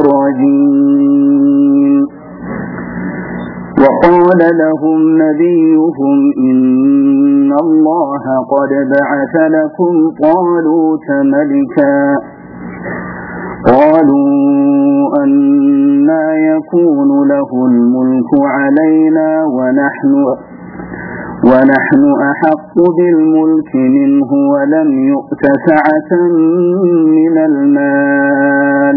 الرجيم وقال لهم نبيهم إن الله قد بعث لكم طالوت ملكا. قالوا أنا يكون له الملك علينا ونحن ونحن أحق بالملك منه ولم يؤت سعة من المال.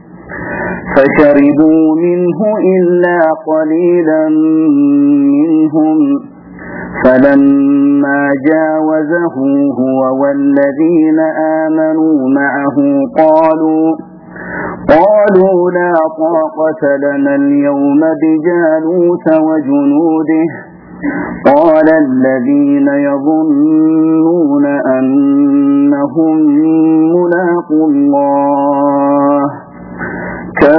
فشربوا منه إلا قليلا منهم. فلما جاوزه هو والذين آمنوا معه قالوا قالوا لا طاقة لنا اليوم بجالوت وجنوده. قال الذين يظنون أنهم ملاقوا الله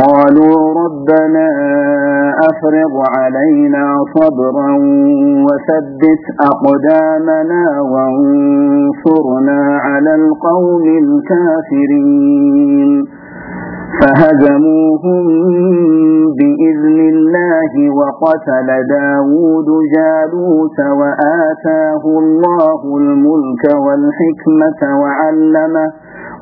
قالوا ربنا أفرغ علينا صبرا وثبت أقدامنا وانصرنا على القوم الكافرين. فهزموهم بإذن الله وقتل داود جالوت وآتاه الله الملك والحكمة وعلمه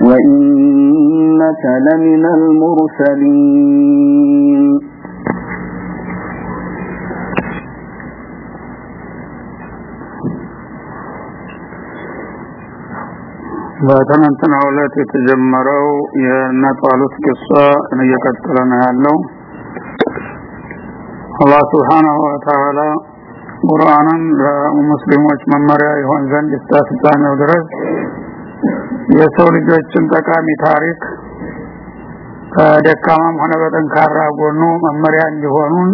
وإنك لمن المرسلين በትናንትናው ዕለት የተጀመረው የእነ ጣሉት ቂሷ እየቀጠለ ነው ያለው አላህ ስብሓናሁ ወተዓላ ቁርአንን ለሙስሊሞች መመሪያ ይሆን ዘንድ እስከ ፍጻሜው ድረስ የሰው ልጆችን ጠቃሚ ታሪክ በደካማም ሆነ በጠንካራ ጎኑ መመሪያ እንዲሆኑን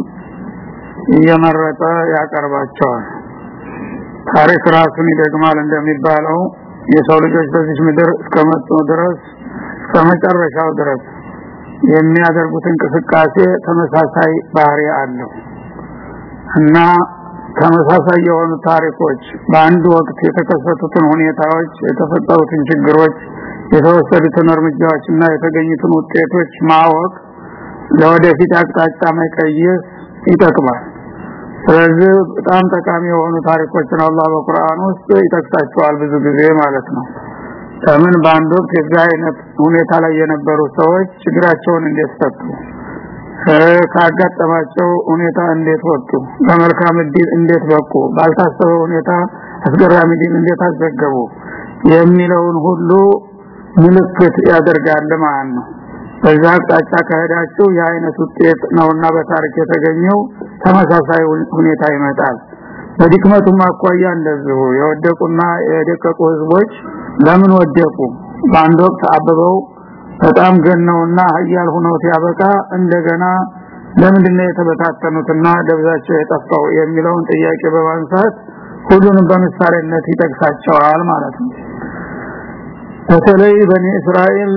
እየመረጠ ያቀርባቸዋል። ታሪክ ራሱን ይደግማል እንደሚባለው የሰው ልጆች በዚህ ምድር እስከመጡ ድረስ እስከመጨረሻው ድረስ የሚያደርጉት እንቅስቃሴ ተመሳሳይ ባህሪ አለው። እና ተመሳሳይ የሆኑ ታሪኮች በአንድ ወቅት የተከሰቱትን ሁኔታዎች የተፈጠሩትን ችግሮች የተወሰዱትን እርምጃዎችና የተገኙትን ውጤቶች ማወቅ ለወደፊት አቅጣጫ መቀየስ ይጠቅማል። ስለዚህ በጣም ጠቃሚ የሆኑ ታሪኮችን አላህ በቁርአን ውስጥ ይጠቅሳቸዋል ብዙ ጊዜ ማለት ነው። ለምን? በአንድ ወቅት የዛ አይነት ሁኔታ ላይ የነበሩ ሰዎች ችግራቸውን እንዴት ፈቱ ካጋጠማቸው ሁኔታ እንዴት ወጡ? በመልካም እድል እንዴት በቁ? ባልታሰበ ሁኔታ አስገራሚ ድል እንዴት አዘገቡ የሚለውን ሁሉ ምልክት ያደርጋል ማለት ነው። በዛ አቅጣጫ ከሄዳችሁ የአይነት ውጤት ነውና በታሪክ የተገኘው ተመሳሳይ ሁኔታ ይመጣል። በድክመቱም አኳያ እንደዚሁ የወደቁና የደቀቁ ህዝቦች ለምን ወደቁ? በአንድ ወቅት አበበው በጣም ገነውና ሀያል ሆነው ሲያበቃ እንደገና ለምንድነው የተበታተኑትና ደብዛቸው የጠፋው የሚለውን ጥያቄ በማንሳት ሁሉንም በምሳሌነት ይጠቅሳቸዋል ማለት ነው። በተለይ በኒ እስራኤል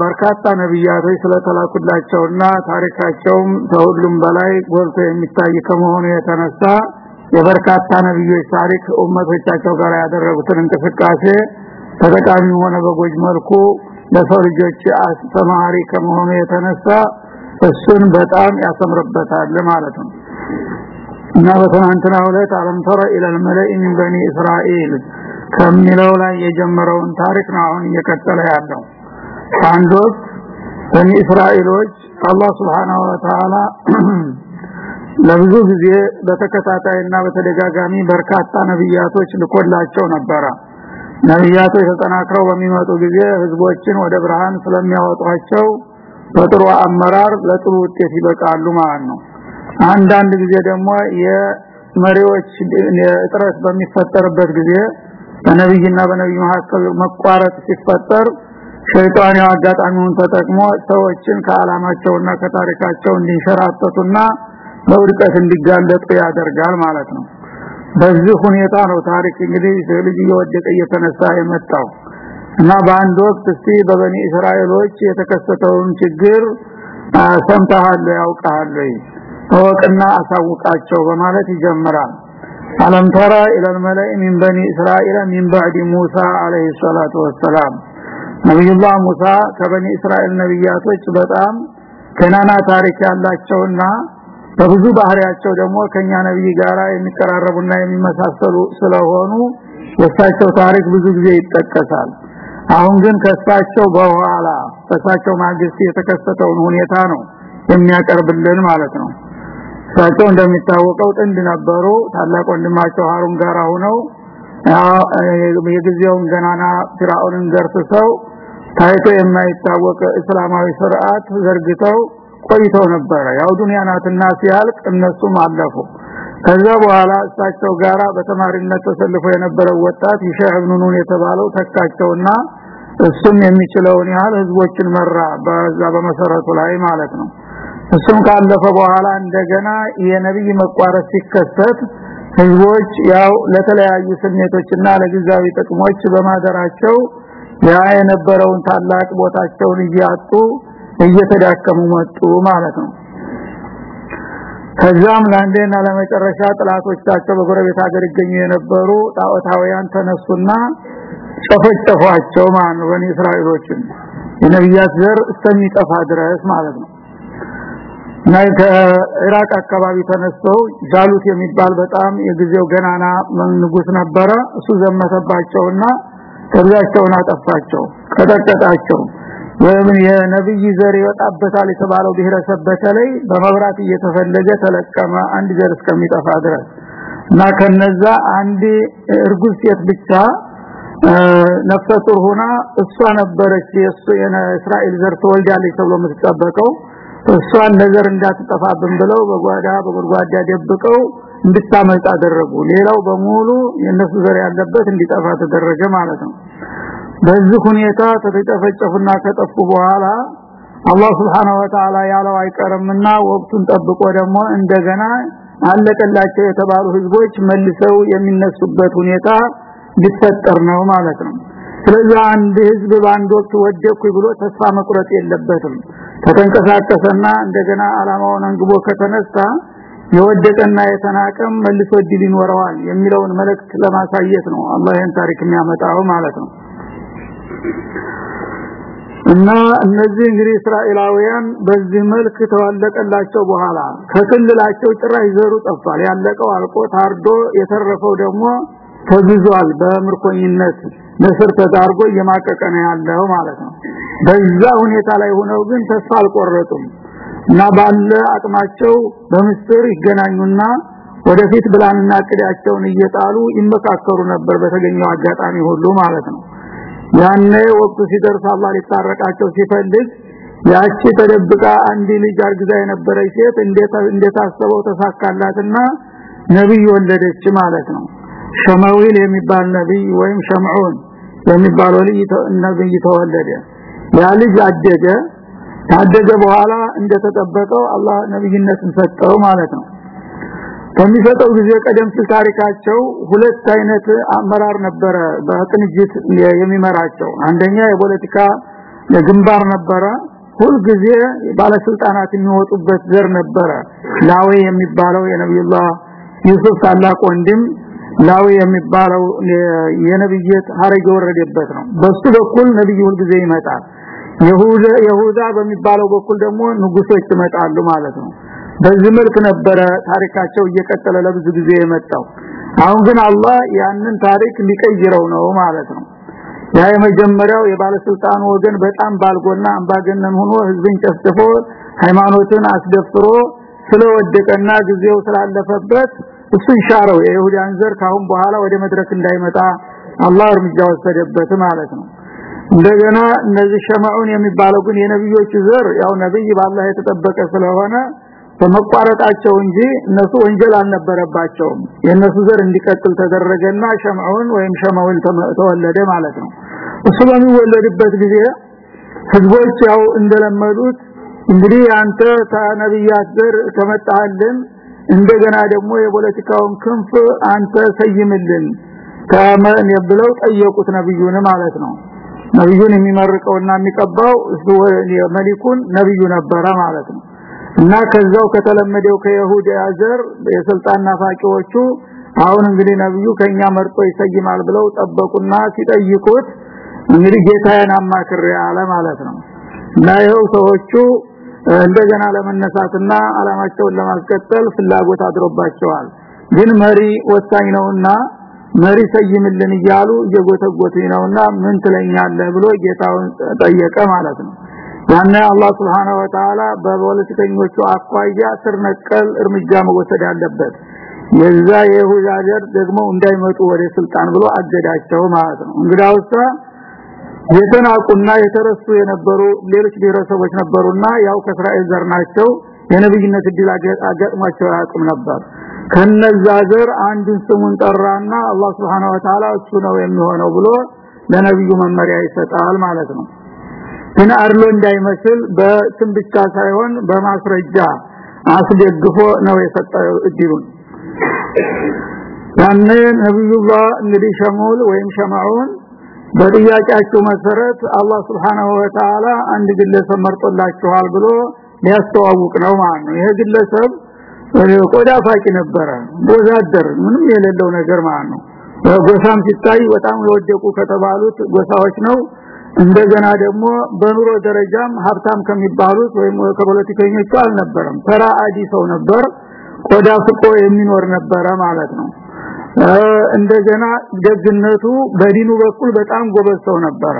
በርካታ ነብያቶች ስለተላኩላቸውና ታሪካቸውም ከሁሉም በላይ ጎልቶ የሚታይ ከመሆኑ የተነሳ የበርካታ ነብዮች ታሪክ ኡመቶቻቸው ጋር ያደረጉትን እንቅስቃሴ ተጠቃሚ ሆነ በጎጅ መልኩ ለሰው ልጆች አስተማሪ ከመሆኑ የተነሳ እሱን በጣም ያሰምርበታል ማለት ነው። እና በትናንትና ዕለት አለም ተረ ኢለል መለኢ በኒ እስራኤል ከሚለው ላይ የጀመረውን ታሪክ ነው አሁን እየቀጠለ ያለው። አንድ ወቅት በኒ እስራኤሎች አላህ Subhanahu Wa ለብዙ ጊዜ በተከታታይና በተደጋጋሚ በርካታ ነብያቶች ልኮላቸው ነበረ ነብያቶች ተጠናክረው በሚመጡ ጊዜ ህዝቦችን ወደ ብርሃን ስለሚያወጧቸው በጥሩ አመራር ለጥሩ ውጤት ይበቃሉ ማለት ነው። አንዳንድ ጊዜ ደግሞ የመሪዎች እጥረት በሚፈጠርበት ጊዜ በነብይና በነብይ መካከል መቋረጥ ሲፈጠር ሸይጣን አጋጣሚውን ተጠቅሞ ሰዎችን ከአላማቸውና ከታሪካቸው እንዲንሸራተቱና ለውድቀት እንዲጋለጡ ያደርጋል ማለት ነው በዚህ ሁኔታ ነው ታሪክ እንግዲህ ልጅ እየወደቀ እየተነሳ የመጣው እና በአንድ ወቅት እስቲ በበኒ እስራኤሎች የተከሰተውን ችግር ሰምተሃል ያውቃል ተወቅና አሳውቃቸው በማለት ይጀምራል አለም ተራ ኢለ الملئ من بني اسرائيل من بعد موسى عليه الصلاه والسلام ነብዩላህ ሙሳ ከበኒ እስራኤል ነብያቶች በጣም ከናና ታሪክ ያላቸውና በብዙ ባህሪያቸው ደግሞ ከኛ ነብይ ጋራ የሚቀራረቡና የሚመሳሰሉ ስለሆኑ የሳቸው ታሪክ ብዙ ጊዜ ይጠቀሳል። አሁን ግን ከሳቸው በኋላ ከሳቸው ማግስት የተከሰተውን ሁኔታ ነው የሚያቀርብልን ማለት ነው። እሳቸው እንደሚታወቀው ጥንድ ነበሩ። ታላቅ ወንድማቸው ሃሩን ጋር ሆነው የጊዜውን ገናና ፍራኦንን ገርሰው ታይቶ የማይታወቅ እስላማዊ ስርዓት ዘርግተው ቆይተው ነበረ። ያው ዱንያ ናትና ሲያልቅ እነሱም አለፉ። ከዛ በኋላ እሳቸው ጋራ በተማሪነት ተሰልፎ የነበረው ወጣት ይሻህ ኢብኑ ኑን የተባለው ተካቸውና እሱም የሚችለውን ያህል ህዝቦችን መራ በዛ በመሰረቱ ላይ ማለት ነው። እሱም ካለፈ በኋላ እንደገና የነብይ መቋረጥ ሲከሰት ህዝቦች ያው ለተለያዩ ስሜቶችና ለጊዜያዊ ጥቅሞች በማደራቸው ያ የነበረውን ታላቅ ቦታቸውን እያጡ እየተዳከሙ መጡ ማለት ነው። ከዛም ለአንዴና ለመጨረሻ ጥላቶቻቸው በጎረቤት ሀገር ይገኙ የነበሩ ጣዖታውያን ተነሱና ጨፈጨፏቸው ማለት ነው። በኒ እስራኤሎችን የነብያት ዘር እስከሚጠፋ ድረስ ማለት ነው። እና ከኢራቅ አካባቢ ተነስተው ጃሉት የሚባል በጣም የጊዜው ገናና ንጉስ ነበረ። እሱ ዘመተባቸውና ከብዛቸውን አጠፋቸው ቀጠቀጣቸው ወይም የነብይ ዘር ይወጣበታል የተባለው ብሔረሰብ በተለይ በመብራት እየተፈለገ ተለቀመ አንድ ዘር እስከሚጠፋ ድረስ። እና ከነዛ አንድ እርጉዝ ሴት ብቻ ነፍሰ ጡር ሆና እሷ ነበረች የእሱ የእስራኤል ዘር ተወልዳለች ተብሎ የምትጠበቀው። እሷን ነገር እንዳትጠፋብን ብለው በጓዳ በጉድጓዳ ደብቀው እንድታመልጥ አደረጉ። ሌላው በሙሉ የነሱ ዘር ያለበት እንዲጠፋ ተደረገ ማለት ነው በዚህ ሁኔታ ተተጨፈጨፉና ከጠፉ በኋላ አላህ Subhanahu Wa Ta'ala ያለው አይቀርምና ወቅቱን ጠብቆ ደግሞ እንደገና አለቀላቸው የተባሉ ህዝቦች መልሰው የሚነሱበት ሁኔታ ሊፈጠር ነው ማለት ነው። ስለዚህ አንድ ህዝብ በአንድ ወቅት ወደኩ ብሎ ተስፋ መቁረጥ የለበትም። ተተንቀሳቀሰና እንደገና አላማውን አንግቦ ከተነሳ የወደቀና የተናቀም መልሶ ድል ይኖረዋል የሚለውን መልእክት ለማሳየት ነው አላህ ታሪክ የሚያመጣው ማለት ነው እና እነዚህ እንግዲህ እስራኤላውያን በዚህ መልክ ተዋለቀላቸው በኋላ ከክልላቸው ጭራሽ ዘሩ ጠፍቷል። ያለቀው አልቆ ታርዶ የተረፈው ደግሞ ተግዟል። በምርኮኝነት ለስር ተዳርጎ እየማቀቀ ነው ያለው ማለት ነው። በዛ ሁኔታ ላይ ሆነው ግን ተስፋ አልቆረጡም እና ባለ አቅማቸው በምስጥር ይገናኙና ወደፊት ብላንና ቅዳቸውን እየጣሉ ይመካከሩ ነበር በተገኘው አጋጣሚ ሁሉ ማለት ነው ያኔ ወቅቱ ሲደርስ አላህ ሊታረቃቸው ሲፈልግ ያቺ ተደብቃ አንድ ልጅ አርግዛ የነበረች ሴት እንዴት እንደታሰበው ተሳካላትና ነብይ ወለደች ማለት ነው። ሸማዊል የሚባል ነብይ ወይም ሸምዑን የሚባለው ልጅ ነብይ ተወለደ። ያ ልጅ አደገ። ታደገ በኋላ እንደተጠበቀው አላህ ነብይነትን ሰጠው ማለት ነው ከሚሰጠው ጊዜ ቀደም ሲል ታሪካቸው ሁለት አይነት አመራር ነበረ በቅንጅት የሚመራቸው። አንደኛ የፖለቲካ ግንባር ነበረ። ሁልጊዜ ባለስልጣናት የሚወጡበት ዘር ነበረ። ላዌ የሚባለው የነብዩላህ ዩሱፍ ታላቅ ወንድም ላዊ የሚባለው የነብይት ሀረግ የወረደበት ነው። በሱ በኩል ነብዩ ሁልጊዜ ይመጣል። ይሁዳ በሚባለው በኩል ደግሞ ንጉሶች ይመጣሉ ማለት ነው በዚህ መልክ ነበረ ታሪካቸው እየቀጠለ ለብዙ ጊዜ የመጣው። አሁን ግን አላህ ያንን ታሪክ ሊቀይረው ነው ማለት ነው። ያ የመጀመሪያው የባለስልጣኑ ወገን በጣም ባልጎና አምባገነን ሆኖ ህዝብን ጨፍጭፎ ሃይማኖትን አስደፍሮ ስለወደቀና ጊዜው ስላለፈበት እሱን ሻረው የይሁዳን ዘር ካሁን በኋላ ወደ መድረክ እንዳይመጣ አላህ እርምጃ ወሰደበት ማለት ነው። እንደገና እነዚህ ሸማዑን የሚባለው ግን የነብዮች ዘር ያው ነብይ ባላህ የተጠበቀ ስለሆነ በመቋረጣቸው እንጂ እነሱ ወንጀል አልነበረባቸውም። የነሱ ዘር እንዲቀጥል ተደረገና ሸማዑን ወይም ሸማውን ተወለደ ማለት ነው። እሱ በሚወለድበት ጊዜ ህዝቦች ያው እንደለመዱት እንግዲህ አንተ ተነብያት ዘር ከመጣልን እንደገና ደግሞ የፖለቲካውን ክንፍ አንተ ሰይምልን ከመን ብለው ጠየቁት ነብዩን ማለት ነው። ነብዩን የሚመርቀውና የሚቀባው እሱ መሊኩን ነብዩ ነበረ ማለት ነው እና ከዛው ከተለመደው ከይሁዳ ዘር የስልጣን ናፋቂዎቹ አሁን እንግዲህ ነብዩ ከኛ መርጦ ይሰይማል ብለው ጠበቁና ሲጠይቁት እንግዲህ ጌታዬን አማክሬ አለ ማለት ነው። እና ይኸው ሰዎቹ እንደገና ለመነሳትና አላማቸውን ለማስቀጠል ፍላጎት አድሮባቸዋል። ግን መሪ ወሳኝ ነውና መሪ ሰይምልን እያሉ እየጎተጎቱኝ ነውና ምን ትለኛለህ ብሎ ጌታውን ጠየቀ ማለት ነው ያነ አላህ Subhanahu Wa Ta'ala በፖለቲከኞቹ አኳያ ስር ነቀል እርምጃ መወሰድ አለበት። የዛ የይሁዳ ደግሞ እንዳይመጡ ወደ ስልጣን ብሎ አገዳቸው ማለት ነው። እንግዳውሳ የተናቁና የተረሱ የነበሩ ሌሎች ብሔረሰቦች ነበሩና ያው ከእስራኤል ዘር ናቸው። የነብይነት እድል አጋጥሟቸው ያቁም ነበር። ከነዛ ዘር አንዱን ስሙን ጠራና አላህ Subhanahu Wa Ta'ala እሱ ነው የሚሆነው ብሎ ለነብዩ መመሪያ ይሰጣል ማለት ነው ግን አርሎ እንዳይመስል በስም ብቻ ሳይሆን በማስረጃ አስደግፎ ነው የሰጠው እድሉን። ያነ ነብዩላህ እንግዲህ ሸሙል ወይም ሸማዑን በጥያቄያቸው መሰረት አላህ Subhanahu Wa Ta'ala አንድ ግለሰብ መርጦላችኋል ብሎ ሊያስተዋውቅ ነው ማለት ነው። ይሄ ግለሰብ ቆዳ ፋቂ ነበረ ወዛደር ምንም የሌለው ነገር ማለት ነው። ጎሳም ሲታይ በጣም የወደቁ ከተባሉት ጎሳዎች ነው እንደገና ደግሞ በኑሮ ደረጃም ሀብታም ከሚባሉት ወይም ከፖለቲከኞቹ አልነበረም። ተራ አዲ ሰው ነበር ቆዳ ፍቆ የሚኖር ነበረ ማለት ነው። እንደገና ደግነቱ በዲኑ በኩል በጣም ጎበዝ ሰው ነበረ።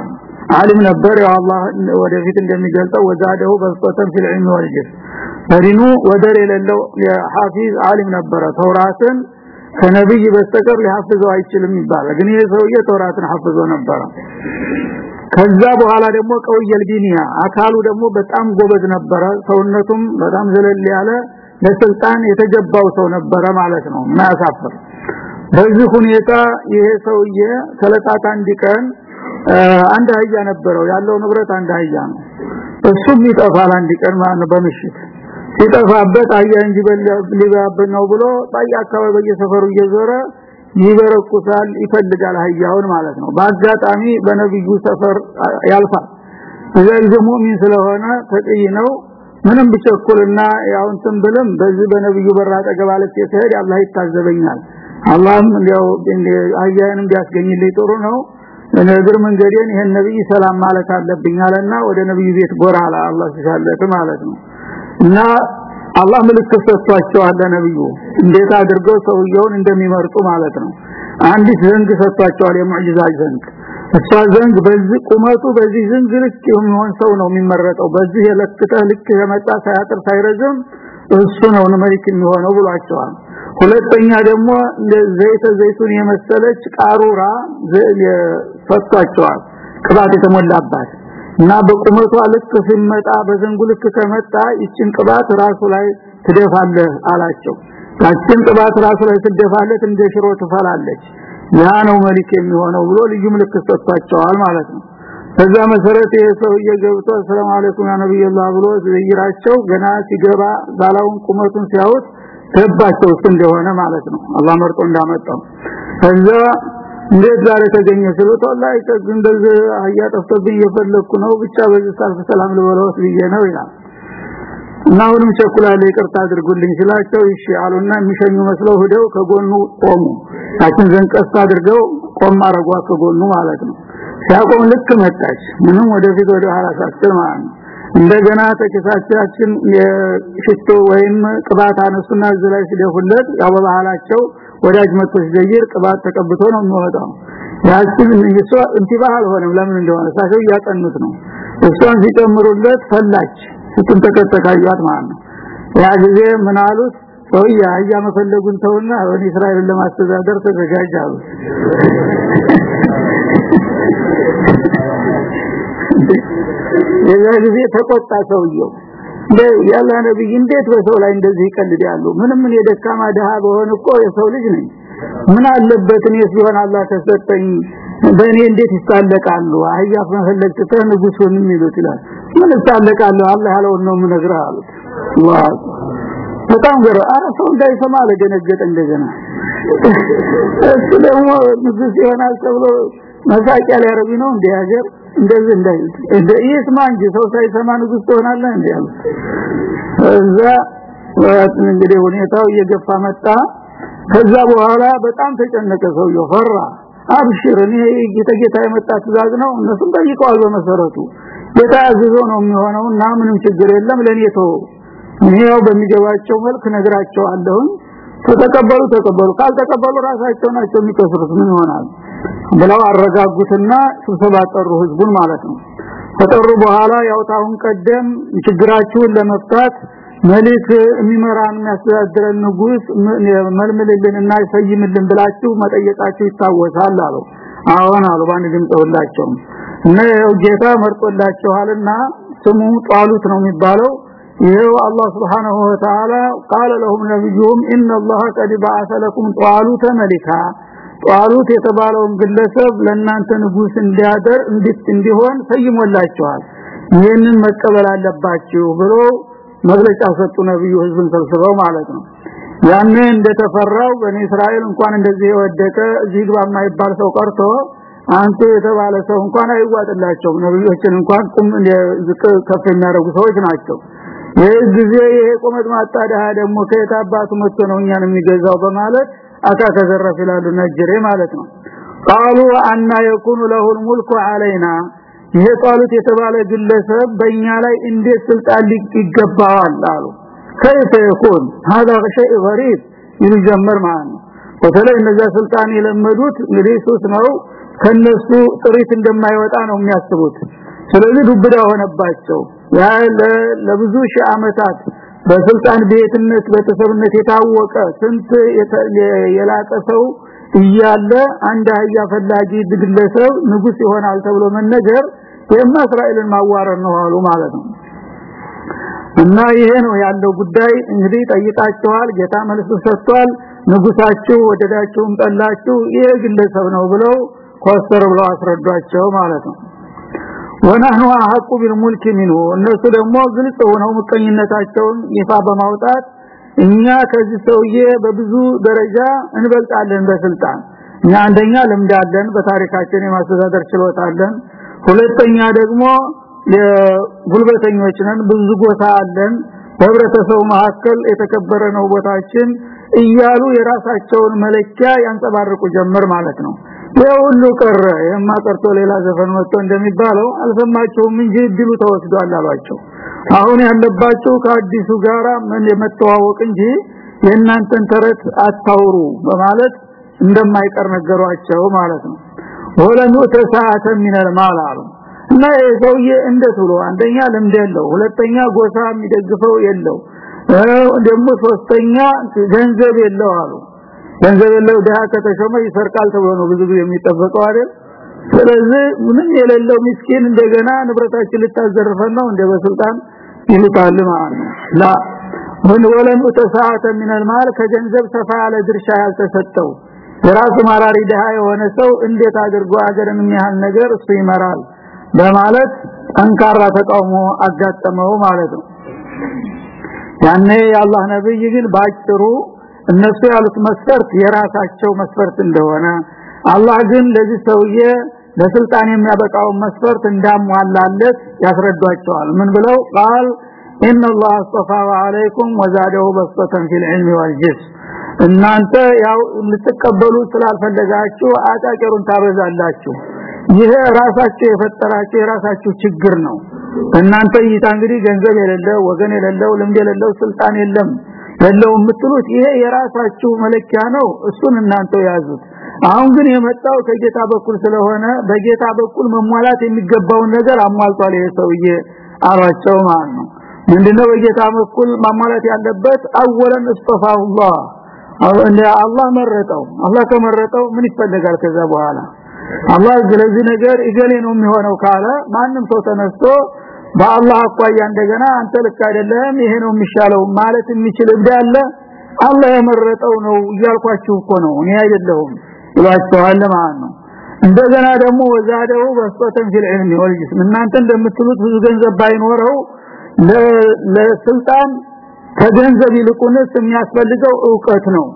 አሊም ነበር። ያው አላህ ወደፊት እንደሚገልጸው ወዛደው በስጦተን ፊል ዒልም ወልጅስ። በዲኑ ወደር የሌለው የሐፊዝ አሊም ነበረ። ተውራትን ከነብይ በስተቀር ሊሐፍዘው አይችልም ይባላል። ግን ይሄ ሰውዬ ተውራትን ሐፍዞ ነበረ ከዛ በኋላ ደግሞ ቀውየል ቢኒያ አካሉ ደግሞ በጣም ጎበዝ ነበረ። ሰውነቱም በጣም ዘለል ያለ ለስልጣን የተገባው ሰው ነበረ ማለት ነው። ማያሳፍር በዚህ ሁኔታ ይሄ ሰውዬ ተለጣጣ አንድ አንድ አህያ ነበረው። ያለው ንብረት አንድ አህያ ነው። እሱም ይጠፋል አንድ ቀን በምሽት። ሲጠፋበት አህያ እንጂ ሊባብን ነው ብሎ ባይ አካባቢ በየሰፈሩ እየዞረ ይበረኩሳል ይፈልጋል አህያውን ማለት ነው። በአጋጣሚ በነብዩ ሰፈር ያልፋል። ስለዚህ ሙእሚን ስለሆነ ተቀይ ነው። ምንም ቢቸኩልና ያው እንትን በዚህ በነብዩ በራ ተገባለች የተሄድ አላህ ይታዘበኛል። አላህም ያው አህያንም ቢያስገኝልኝ ጥሩ ነው። ነገር መንገዴን ይሄን ነብይ ሰላም ማለት አለብኝ ወደ ነብዩ ቤት ጎራ አላህ ሲሻለት ማለት ነው። እና አላህ ምልክት ሰጥቷቸዋል ለነብዩ። እንዴት አድርገው ሰውየውን እንደሚመርጡ ማለት ነው። አንዲት ዘንግ ሰጥቷቸዋል የ معجزة ዘንግ። እሷ ዘንግ በዚህ ቁመቱ በዚህ ዘንግ ልክ የሚሆን ሰው ነው የሚመረጠው። በዚህ የለክተ ልክ የመጣ ሳያጥር ሳይረዝም እሱ ነው መልክ የሚሆነው ብሏቸዋል። ሁለተኛ ደግሞ زيت زيتون የመሰለች قارورة ሰጥቷቸዋል ቅባት የተሞላባት እና በቁመቷ ልክ ሲመጣ በዘንጉ ልክ ከመጣ ይችን ቅባት ራሱ ላይ ትደፋለህ አላቸው። ያችን ቅባት ራሱ ላይ ትደፋለት እንደ ሽሮ ትፈላለች። ያ ነው መልክ የሚሆነው ብሎ ልዩ ምልክት ሰጥቷቸዋል ማለት ነው። ከዛ መሰረት የሰው እየገብቶ ሰላም አለይኩም ያ ነብዩላህ ብሎ ዘይራቸው ገና ሲገባ ባላውን ቁመቱን ሲያዩት ተባቸው እንደሆነ ማለት ነው። አላህ መርጦ እንዳመጣው። ከዛ እንዴት ዛሬ ተገኘ ስሉት ወላሂ እንደዚህ አያ ጠፍቶብኝ እየፈለኩ ነው። ብቻ በዚህ ሰልፍ ሰላም ልበለውት ብዬ ነው ይላል። እና አሁንም ቸኩላለ ይቅርታ አድርጉልኝ ስላቸው እሺ አሉና የሚሸኙ መስለው ሄደው ከጎኑ ቆሙ። ታችን ዘንቀስ አድርገው ቆም አረጓ ከጎኑ ማለት ነው። ሲያቆም ልክ መጣች። ምንም ወደፊት ወደ ኋላ ሳትል ማለት ነው። እንደገና ተከሳቻችን የሽቶ ወይም ቅባት አነሱና እዚህ ላይ ሲደፉለት ያው በባህላቸው ወዳጅ መጥቶ ሲዘይር ቅባት ተቀብቶ ነው የሚወጣው። ያችን እሷ እንቲባህ አልሆነም። ለምን እንደሆነ ሳቸው እያጠኑት ነው። እሷን ሲጨምሩለት ፈላች ስትም ተከተካያት ማለት ነው። ያ ጊዜ ምን አሉት? ሰውዬ አያ መፈለጉን ተውና ወኒ እስራኤልን ለማስተዳደር ተዘጋጅ አሉት። የዛ ጊዜ ተቆጣ ሰውየው ያላ ነብይ እንዴት በሰው ላይ እንደዚህ ይቀልዳሉ ምንም ምን የደካማ ደሃ በሆነ እኮ የሰው ልጅ ነኝ። ምን አለበት እኔ ሲሆን አላህ ተሰጠኝ? በእኔ እንዴት ይሳለቃሉ? አህያ ፈለግ ትተህ ንጉሱን የሚሉት ይላል። ምን ይሳለቃሉ አላህ ያለውን ነው የምነግርህ አሉት። በጣም ገረ አረ ሰው እንዳይሰማ ለደነገጠ እንደገና። እሱ ደግሞ ንጉስ ይሆናል ተብሎ መሳቂያ ሊያረጉ ነው እንደ እንደዚህ እንደ ይስማ እንጂ ሰው ሳይሰማ ንጉስ ትሆናለህ እንዴ እዛ እንግዲህ ሁኔታው እየገፋ መጣ። ከዛ በኋላ በጣም ተጨነቀ ሰውየው ፈራ። አብሽር እኔ ጌታ የመጣ ትእዛዝ ነው። እነሱም ጠይቀዋል በመሰረቱ። ጌታ ያዘዘው ነው የሚሆነው እና ምንም ችግር የለም ለኔ ተው ይሄው በሚገባቸው መልክ ነግራቸዋለሁ ተተቀበሉ ተቀበሉ። ካልተቀበሉ ራሳቸው ናቸው የሚከስሩት። ምን ይሆናል ብለው አረጋጉትና ስብሰባ ጠሩ ህዝቡን ማለት ነው ከጠሩ በኋላ ያው ታሁን ቀደም ችግራችሁን ለመፍታት መልክ የሚመራን የሚያስተዳድረን ንጉስ መልምልልንና ይሰይምልን ብላችሁ መጠየቃችሁ ይታወሳል አለው አሁን አሉ ባንድ ድምጽ ሁላቸውም እና ያው ጌታ መርጦላችኋልና ስሙ ጧሉት ነው የሚባለው ይሄው አላህ Subhanahu Wa Ta'ala قال لهم نبيهم ان الله قد بعث لكم طالوت ملكا ጧሉት የተባለውን ግለሰብ ለእናንተ ንጉስ እንዲያደር እንድት እንዲሆን ሰይሞላችኋል። ይህንን መቀበል አለባችሁ ብሎ መግለጫ ሰጡ ነብዩ ህዝብን ሰብስበው ማለት ነው። ያን እንደተፈራው በኔ እስራኤል እንኳን እንደዚህ የወደቀ እዚህ ግባ የማይባል ሰው ቀርቶ አንተ የተባለ ሰው እንኳን አይዋጥላቸው ነብዮችን እንኳን ቁም ዝቅ ከፍ የሚያደርጉ ሰዎች ናቸው። ይህ ጊዜ ይሄ ቁመት ማጣዳህ ደግሞ ከየት አባቱ መጥቶ ነው እኛን የሚገዛው በማለት አካ ተዘረፍ ይላሉ ነጅሬ ማለት ነው ቃሉ አና የኩኑ ለሁ الملك علينا ይሄ ጣሉት የተባለ ግለሰብ በእኛ ላይ እንዴት ስልጣን ይገባዋል አሉ كيف يكون هذا شيء غريب ይጀምር ማለት ነው በተለይ እነዛ ስልጣን የለመዱት እንግዲህ ሱስ ነው ከነሱ ጥሪት እንደማይወጣ ነው የሚያስቡት ስለዚህ ዱብዳ ሆነባቸው ያ ለብዙ ሺህ አመታት በስልጣን ቤትነት በተሰብነት የታወቀ ስንት የላቀ ሰው እያለ አንድ አህያ ፈላጊ ግለሰብ ንጉስ ይሆናል ተብሎ መነገር የማ እስራኤልን ማዋረድ ነው አሉ ማለት ነው። እና ይሄ ነው ያለው ጉዳይ። እንግዲህ ጠይቃቸዋል ጌታ መልስ ሰጥቷል። ንጉሳችሁ ወደዳችሁም ጠላችሁ ይሄ ግለሰብ ነው ብለው ኮስተር ብለው አስረዷቸው ማለት ነው ወነህኑ አሐቁ ቢልሙልክ ሚንሁ። እነሱ ደግሞ ግልጽ ሆነው ምቀኝነታቸውን ይፋ በማውጣት እኛ ከዚህ ሰውዬ በብዙ ደረጃ እንበልጣለን በስልጣን። እኛ አንደኛ ልምዳለን በታሪካችን የማስተዳደር ችሎታለን ሁለተኛ ደግሞ ጉልበተኞች ነን ብዙ ጎሳ አለን። በህብረተሰቡ መካከል የተከበረ ነው ቦታችን እያሉ የራሳቸውን መለኪያ ያንጸባርቁ ጀመር ማለት ነው የሁሉ ቀረ። የማቀርቶ ሌላ ዘፈን ወጥቶ እንደሚባለው አልሰማችሁም እንጂ ድሉ ተወስዷል አሏቸው። አሁን ያለባችሁ ከአዲሱ ጋራ ምን የመተዋወቅ እንጂ የእናንተን ተረት አታውሩ በማለት እንደማይቀር ነገሯቸው ማለት ነው። ወለም ተሳተ ሚነል ማል እና የሰውዬ እንዴት ብሎ አንደኛ ልምድ የለው ሁለተኛ ጎሳ የሚደግፈው የለው ደግሞ ሶስተኛ ገንዘብ የለው አሉ ገንዘብ የለው ደሃ ከተሾመ ይሰርቃል ተብሎ ነው ብዙ የሚጠበቀው አይደል? ስለዚህ ምንም የሌለው ምስኪን እንደገና ንብረታችን ልታዘርፈን ነው እንደ በስልጣን ይልቃል ማለት ነው። ላ ምን ወለም ተሳተ ሚነል ማል ከገንዘብ ሰፋ ያለ ድርሻ ያልተሰጠው የራሱ ማራሪ ደሃ የሆነ ሰው እንዴት አድርጎ አገርን የሚያህል ነገር እሱ ይመራል? በማለት ጠንካራ ተቃውሞ አጋጠመው ማለት ነው። ያኔ የአላህ ነብይ ግን ባጭሩ እነሱ ያሉት መስፈርት የራሳቸው መስፈርት እንደሆነ አላህ ግን ለዚህ ሰውዬ ለስልጣን የሚያበቃው መስፈርት እንዳሟላለት ያስረዷቸዋል ምን ብለው ቃል ان الله اصطفى عليكم وزاده بسطة في العلم والجسم እናንተ ያው ልትቀበሉ ስላልፈለጋችሁ አጫጭሩን ታበዛላችሁ ይሄ ራሳችሁ የፈጠራችሁ የራሳችሁ ችግር ነው እናንተ ይታ እንግዲህ ገንዘብ የሌለው ወገን የሌለው ልምድ የሌለው ስልጣን የለም የለው የምትሉት ይሄ የራሳችሁ መለኪያ ነው። እሱን እናንተ ያዙት። አሁን ግን የመጣው ከጌታ በኩል ስለሆነ በጌታ በኩል መሟላት የሚገባውን ነገር አሟልቷል ይሄ ሰውዬ አሏቸው ማለት ነው። ምንድነው? በጌታ በኩል ማሟላት ያለበት አወለን እስጠፋሁላህ አላህ መረጠው። አላህ ከመረጠው ምን ይፈልጋል ከዛ በኋላ? አላህ ስለዚህ ነገር እገሌ ነው የሚሆነው ካለ ማንም ሰው ተነስቶ በአላህ አቋያ እንደገና አንተ ልክ አይደለም ይሄ ነው የሚሻለው ማለት የሚችል እንዳለ አላህ የመረጠው ነው እያልኳችሁ እኮ ነው። እኔ አይደለሁም ይላችኋል ማለት ነው። እንደገና ደግሞ ወዛደው በስጦተን ፊል ዒልም ወልጅስም እናንተ እንደምትሉት ብዙ ገንዘብ ባይኖረው ለስልጣን ከገንዘብ ይልቁንስ የሚያስፈልገው ዕውቀት ነው።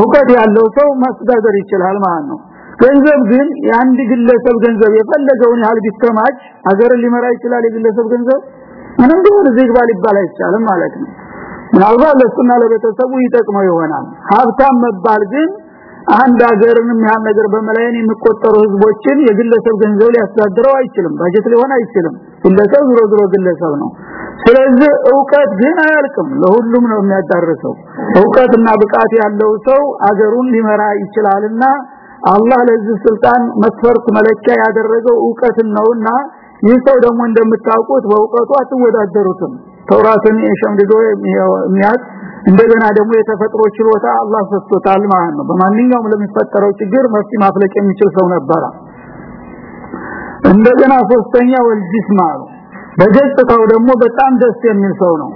ዕውቀት ያለው ሰው ማስተዳደር ይችላል ማለት ነው ገንዘብ ግን የአንድ ግለሰብ ገንዘብ የፈለገውን ያህል ቢከማች ሀገርን ሊመራ ይችላል የግለሰብ ገንዘብ? ምንም ቢሆን ዜግባ ሊባል አይቻልም ማለት ነው። ምናልባት ለሱና ለቤተሰቡ ይጠቅመው ይሆናል። ሀብታም መባል ግን አንድ ሀገርንም ያህል ነገር በመላየን የሚቆጠሩ ህዝቦችን የግለሰብ ገንዘብ ሊያስተዳድረው አይችልም ባጀት ሊሆን አይችልም። ግለሰብ ዞሮ ዞሮ ግለሰብ ነው። ስለዚህ ዕውቀት ግን አያልቅም ለሁሉም ነው የሚያዳርሰው። ዕውቀትና ብቃት ያለው ሰው አገሩን ሊመራ ይችላልና አላህ ለዚህ ስልጣን መስፈርት መለኪያ ያደረገው ዕውቀትን ነውና ይህ ሰው ደግሞ እንደምታውቁት በእውቀቱ አትወዳደሩትም። ተውራትን የሸምድዶ የሚያት እንደገና ደግሞ የተፈጥሮ ችሎታ አላህ ሰጥቶታል ማለት ነው። በማንኛውም ለሚፈጠረው ችግር መፍትሄ ማፍለቅ የሚችል ሰው ነበር እንደገና ሶስተኛ አሉ በገጽታው ደግሞ በጣም ደስ የሚል ሰው ነው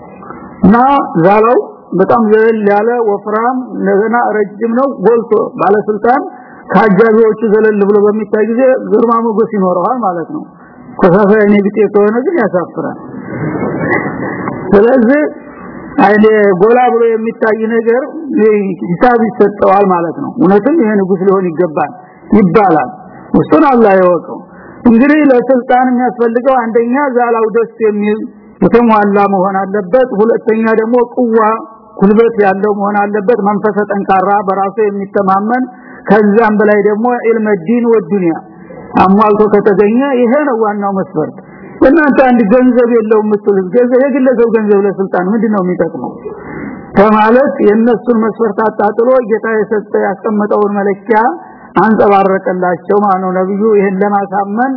እና ዛላው በጣም ያለ ወፍራም እንደገና ረጅም ነው። ጎልቶ ባለስልጣን ከአጃቢዎቹ ዘለል ብሎ በሚታይ ጊዜ ግርማ ሞገስ ይኖረዋል ማለት ነው። ኮሳፋ የኔ ቢጤ ከሆነ ግን ያሳፍራል። ስለዚህ አይኔ ጎላ ብሎ የሚታይ ነገር ሂሳብ ይሰጠዋል ማለት ነው። እውነትም ይሄ ንጉስ ሊሆን ይገባል ይባላል። እሱን አላህ ያወቀው እንግዲህ ለስልጣን የሚያስፈልገው አንደኛ ዛላው ደስ የሚል የተሟላ መሆን አለበት። ሁለተኛ ደግሞ ቁዋ ጉልበት ያለው መሆን አለበት። መንፈሰ ጠንካራ በራሱ የሚተማመን ከዛም በላይ ደግሞ ኢልመ ዲን ወዱንያ አሟልቶ ከተገኘ ይሄ ነው ዋናው መስፈርት። እናንተ አንድ ገንዘብ የለው የምትሉት ገንዘብ የግለሰብ ገንዘብ ለስልጣን ምንድነው የሚጠቅመው? ከማለት የነሱን መስፈርት አጣጥሎ ጌታ የሰጠ ያስቀመጠውን መለኪያ አንጸባረቀላቸው ማነው ነብዩ ይሄን ለማሳመን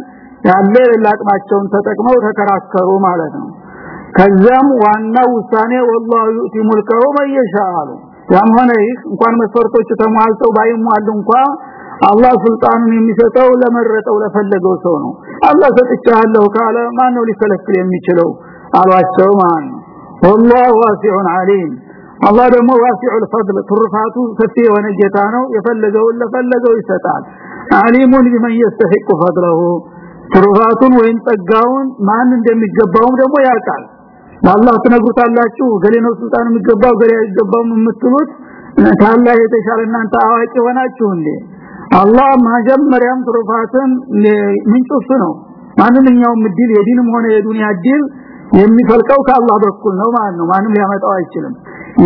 ያለ ለአቅማቸውን ተጠቅመው ተከራከሩ ማለት ነው። ከዛም ዋናው ውሳኔ والله يؤتي ملكه من يشاء ያም ሆነ ይህ እንኳን መስፈርቶቹ ተሟልተው ባይሟሉ እንኳን አላህ ስልጣኑን የሚሰጠው ለመረጠው ለፈለገው ሰው ነው አላህ ሰጥቻለሁ ካለ ማን ነው ሊከለክል የሚችለው አሏቸው ማን والله واسع عليم አላህ ደግሞ ዋሲዑል ፈድል ትርፋቱ ሰፊ የሆነ ጌታ ነው የፈለገውን ለፈለገው ይሰጣል አሊሙን ቢመን يستحق فضله ትርፋቱን ወይም ጸጋውን ማን እንደሚገባው ደግሞ ያውቃል ለአላህ ትነግሩታላችሁ ገሌ ነው ስልጣን የሚገባው ገሌ አይገባውም የምትሉት ታላህ የተሻለ እናንተ አዋቂ ሆናችሁ እንዴ? አላህ መጀመሪያም ትሩፋትን ምንጭሱ ነው። ማንኛውም እድል የዲንም ሆነ የዱንያ እድል የሚፈልቀው ከአላህ በኩል ነው ማለት ነው። ማንም ሊያመጣው አይችልም።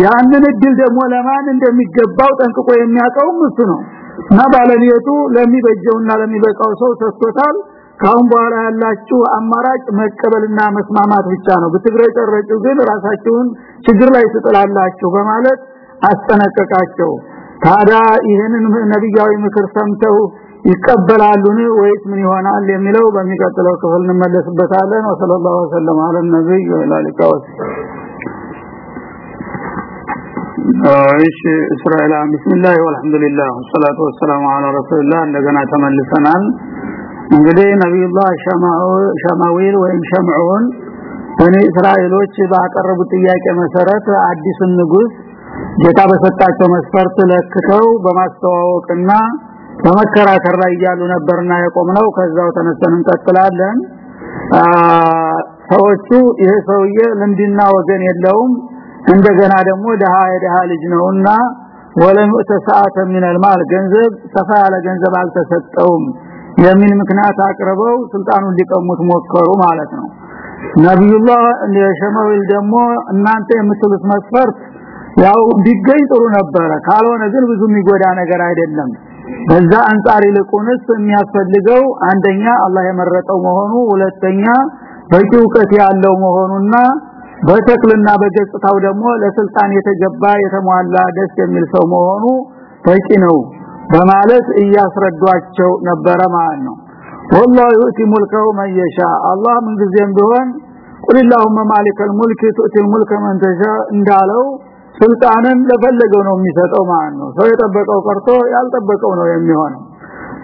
ያንን እድል ደግሞ ለማን እንደሚገባው ጠንቅቆ የሚያውቀው እሱ ነው። እና ባለቤቱ ለሚበጀውና ለሚበቃው ሰው ሰጥቶታል ካሁን በኋላ ያላችሁ አማራጭ መቀበልና መስማማት ብቻ ነው። ብትግረጨረጩ ግን ራሳችሁን ችግር ላይ ትጥላላችሁ በማለት አስጠነቀቃቸው። ታዲያ ይህንን ነብያዊ ምክር ሰምተው ይቀበላሉን ወይስ ምን ይሆናል የሚለው በሚቀጥለው ክፍል እንመለስበታለን። ወሰለላሁ ዐለይሂ ወሰለም። ነብይ ወላሊካው እሺ። እስራኤል ቢስሚላህ ወልሐምዱሊላህ ወሰላቱ ወሰላሙ ዐላ ረሱልላህ እንደገና ተመልሰናል እንግዲህ ነብዩላህ ሸማዊል ወይም ሸምዑን በኒ እስራኤሎች ባቀረቡት ጥያቄ መሰረት አዲሱን ንጉስ ጌታ በሰጣቸው መስፈርት ለክተው በማስተዋወቅና በመከራከር ላይ ያሉ ነበርና የቆምነው ከዛው ተነስተን እንቀጥላለን። ሰዎቹ ይሄ ሰውዬ ልምድና ወገን የለውም እንደገና ደግሞ ደሃ የደሃ ልጅ ነውና ወለም ተሰዓተ ሚነል ገንዘብ ሰፋ ያለ ገንዘብ አልተሰጠውም። የሚል ምክንያት አቅርበው ስልጣኑን ሊቀሙት ሞከሩ ማለት ነው። ነብዩላህ የሸማዊል ደግሞ እናንተ የምትሉት መስፈርት ያው ቢገኝ ጥሩ ነበረ ካልሆነ ግን ብዙ የሚጎዳ ነገር አይደለም። በዛ አንጻር ይልቁንስ የሚያስፈልገው አንደኛ አላህ የመረጠው መሆኑ ሁለተኛ በቂ ዕውቀት ያለው መሆኑና በተክልና በገጽታው ደግሞ ለስልጣን የተገባ የተሟላ ደስ የሚል ሰው መሆኑ በቂ ነው በማለት እያስረዷቸው ነበረ ማለት ነው والله يؤتي ملكه من يشاء الله من ጊዜም ቢሆን قل اللهم مالك الملك تؤتي الملك من تشاء እንዳለው ስልጣንን ለፈለገው ነው የሚሰጠው ማለት ነው ሰው የጠበቀው ቀርቶ ያልጠበቀው ነው የሚሆነው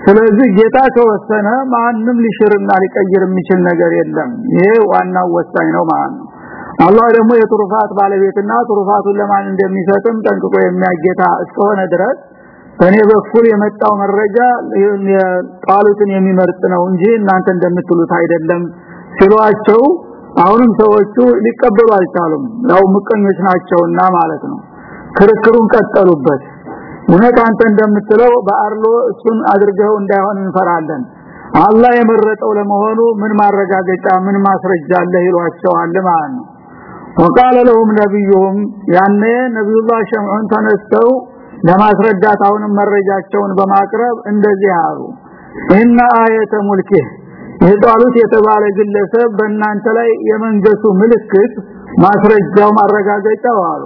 ስለዚህ ጌታ ከወሰነ ማንም ሊሽርና ሊቀይር የሚችል ነገር የለም ይሄ ዋናው ወሳኝ ነው ማለት ነው አላህ ደግሞ የትሩፋት ባለቤትና ትሩፋቱን ለማን እንደሚሰጥም ጠንቅቆ የሚያጌታ እስከሆነ ድረስ በእኔ በኩል የመጣው መረጃ ቃሉትን የሚመርጥ ነው እንጂ እናንተ እንደምትሉት አይደለም ሲሏቸው አሁንም ሰዎቹ ሊቀበሉ አልቻሉም ያው ምቀኞች ናቸውና ማለት ነው ክርክሩን ቀጠሉበት እውነት አንተ እንደምትለው በአርሎ እሱን አድርገው እንዳይሆን እንፈራለን አላህ የመረጠው ለመሆኑ ምን ማረጋገጫ ምን ማስረጃ አለ ይሏቸዋል ማለት ነው وقال لهم نبيهم ያኔ ነብዩላህ ሸምዑን ተነስተው ለማስረዳት አሁንም መረጃቸውን በማቅረብ እንደዚህ አሉ። እና አየተ ሙልኪ የጣሉት የተባለ ግለሰብ በእናንተ ላይ የመንገሱ ምልክት ማስረጃው ማረጋገጫው አሉ።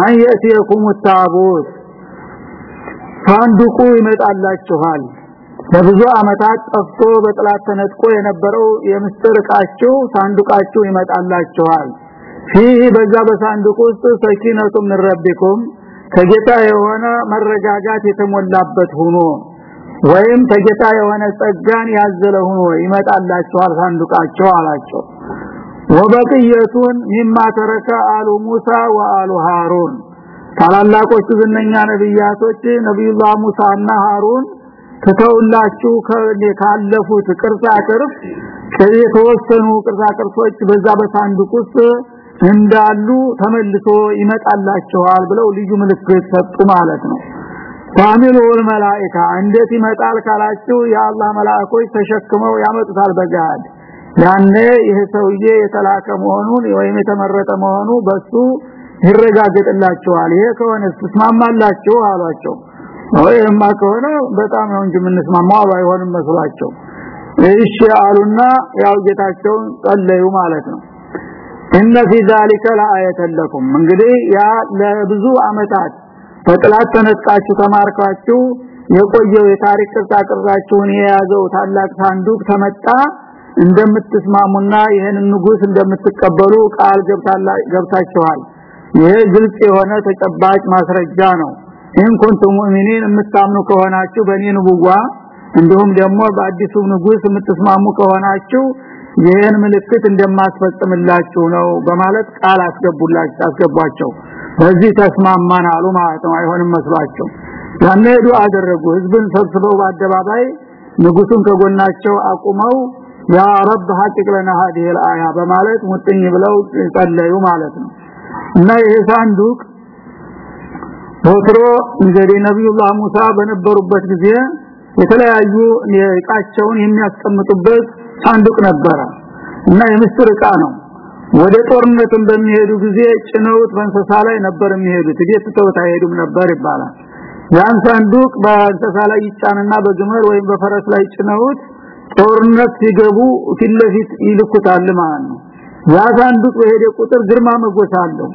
አየቲኩም ታቡት ሳንዱቁ ይመጣላችኋል ለብዙ አመታት ጠፍቶ በጥላት ተነጥቆ የነበረው የምስጥር ዕቃችሁ ሳንዱቃችሁ ይመጣላችኋል። ፊህ በዛ በሳንዱቅ ውስጥ ሰኪነቱ ምን ረቢኩም ከጌታ የሆነ መረጋጋት የተሞላበት ሆኖ ወይም ከጌታ የሆነ ጸጋን ያዘለ ሆኖ ይመጣላችኋል ሳንዱቃቸው አላቸው። ወበቅየቱን ሚማ ተረከ አሉ ሙሳ ወአሉ ሃሩን። ታላላቆቹ ዝነኛ ነብያቶች ነብዩላህ ሙሳና ሃሩን ትተውላችሁ ካለፉት ቅርጻ ቅርጽ የተወሰኑ ቅርጻ ቅርጾች በዛ በሳንዱቅ ውስጥ እንዳሉ ተመልሶ ይመጣላችኋል ብለው ልዩ ምልክት ሰጡ ማለት ነው። ታሚሉል መላእክታ እንዴት ይመጣል ካላችሁ የአላህ መላእክቶች ተሸክመው ያመጡታል በጋድ ያኔ ይሄ ሰውዬ የተላከ መሆኑን ወይም የተመረጠ መሆኑ በሱ ይረጋገጥላችኋል። ይሄ ከሆነ ተስማማላችሁ አሏቸው። ወይማ ከሆነ በጣም ነው እንጂ የምንስማማው አይሆንም መስሏቸው። እሺ አሉና ያው ጌታቸውን ጸለዩ ማለት ነው እነ في ذلك لآية لكم እንግዲህ ያ ለብዙ አመታት በጥላት ተነጥቃችሁ ተማርካችሁ የቆየው የታሪክ ቅርጻ ቅርጻችሁን የያዘው ታላቅ ሳንዱቅ ተመጣ እንደምትስማሙና ይሄን ንጉስ እንደምትቀበሉ ቃል ገብታችኋል ይሄ ግልጽ የሆነ ተጨባጭ ማስረጃ ነው ኢን ኩንቱም ሙእሚኒን የምታምኑ ከሆናችሁ በእኔ ንቡዋ እንዲሁም ደግሞ በአዲሱ ንጉስ የምትስማሙ ከሆናችሁ ይህን ምልክት እንደማስፈጽምላችሁ ነው በማለት ቃል አስገቡላችሁ አስገቧቸው በዚህ ተስማማን አሉ ማለት ነው አይሆንም መስሏቸው ያኔ ዱዓ አደረጉ ህዝብን ሰብስበው በአደባባይ ንጉሱን ከጎናቸው አቁመው ያ ረብ ሐቂቅ ለና هذه الايه በማለት ሙጥኝ ብለው ጸለዩ ማለት ነው እና ይሄ ሳንዱቅ ወትሮ እንግዲህ ነብዩላህ ሙሳ በነበሩበት ጊዜ የተለያዩ እቃቸውን የሚያስቀምጡበት ሳንዱቅ ነበረ እና የምስጥር ዕቃ ነው። ወደ ጦርነትም በሚሄዱ ጊዜ ጭነውት በእንስሳ ላይ ነበር የሚሄዱት። ቤት ተውት አይሄዱም ነበር ይባላል። ያን ሳንዱቅ በእንስሳ ላይ ይጫንና በግመል ወይም በፈረስ ላይ ጭነውት ጦርነት ሲገቡ ፊት ለፊት ይልኩታል ማለት ነው። ያ ሳንዱቅ በሄደ ቁጥር ግርማ መጎስ አለው።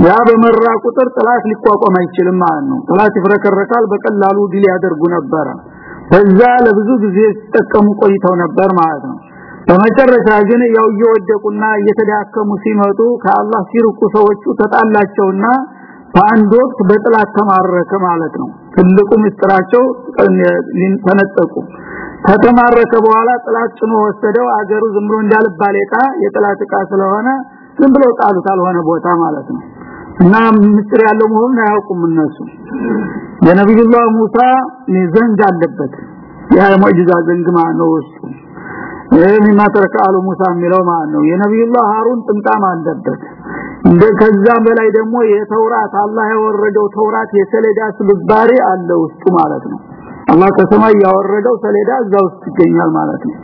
ያ በመራ ቁጥር ጥላት ሊቋቋም አይችልም ማለት ነው። ጥላት ይፍረከረካል በቀላሉ ድል ያደርጉ ነበር በዛ ለብዙ ጊዜ ሲጠቀሙ ቆይተው ነበር ማለት ነው። በመጨረሻ ግን ያው እየወደቁና እየተዳከሙ ሲመጡ ከአላህ ሲርቁ ሰዎቹ ተጣላቸውና በአንድ ወቅት በጥላት ተማረከ ማለት ነው። ትልቁ ምስጥራቸው ተነጠቁ። ከተማረከ በኋላ ጥላት ጭኖ ወሰደው። አገሩ ዝም ብሎ የጥላት ዕቃ ስለሆነ ዝም ብሎ ጣሉት አልሆነ ቦታ ማለት ነው እና ምስጥር ያለው መሆኑን አያውቁም እነሱ። የነብዩላህ ሙሳ ዘንግ አለበት። ያ ሙዕጂዛ ዘንግ ነው እሱ? ተረካሉ ሙሳ የሚለው ማለት ነው? የነብዩላህ ሃሩን ጥምጣም አለበት። እንደ ከዛም በላይ ደግሞ የተውራት አላህ ያወረደው ተውራት የሰሌዳ ስብባሪ አለ ውስጡ ማለት ነው። አላህ ከሰማይ ያወረደው ሰሌዳ እዛ ውስጥ ይገኛል ማለት ነው።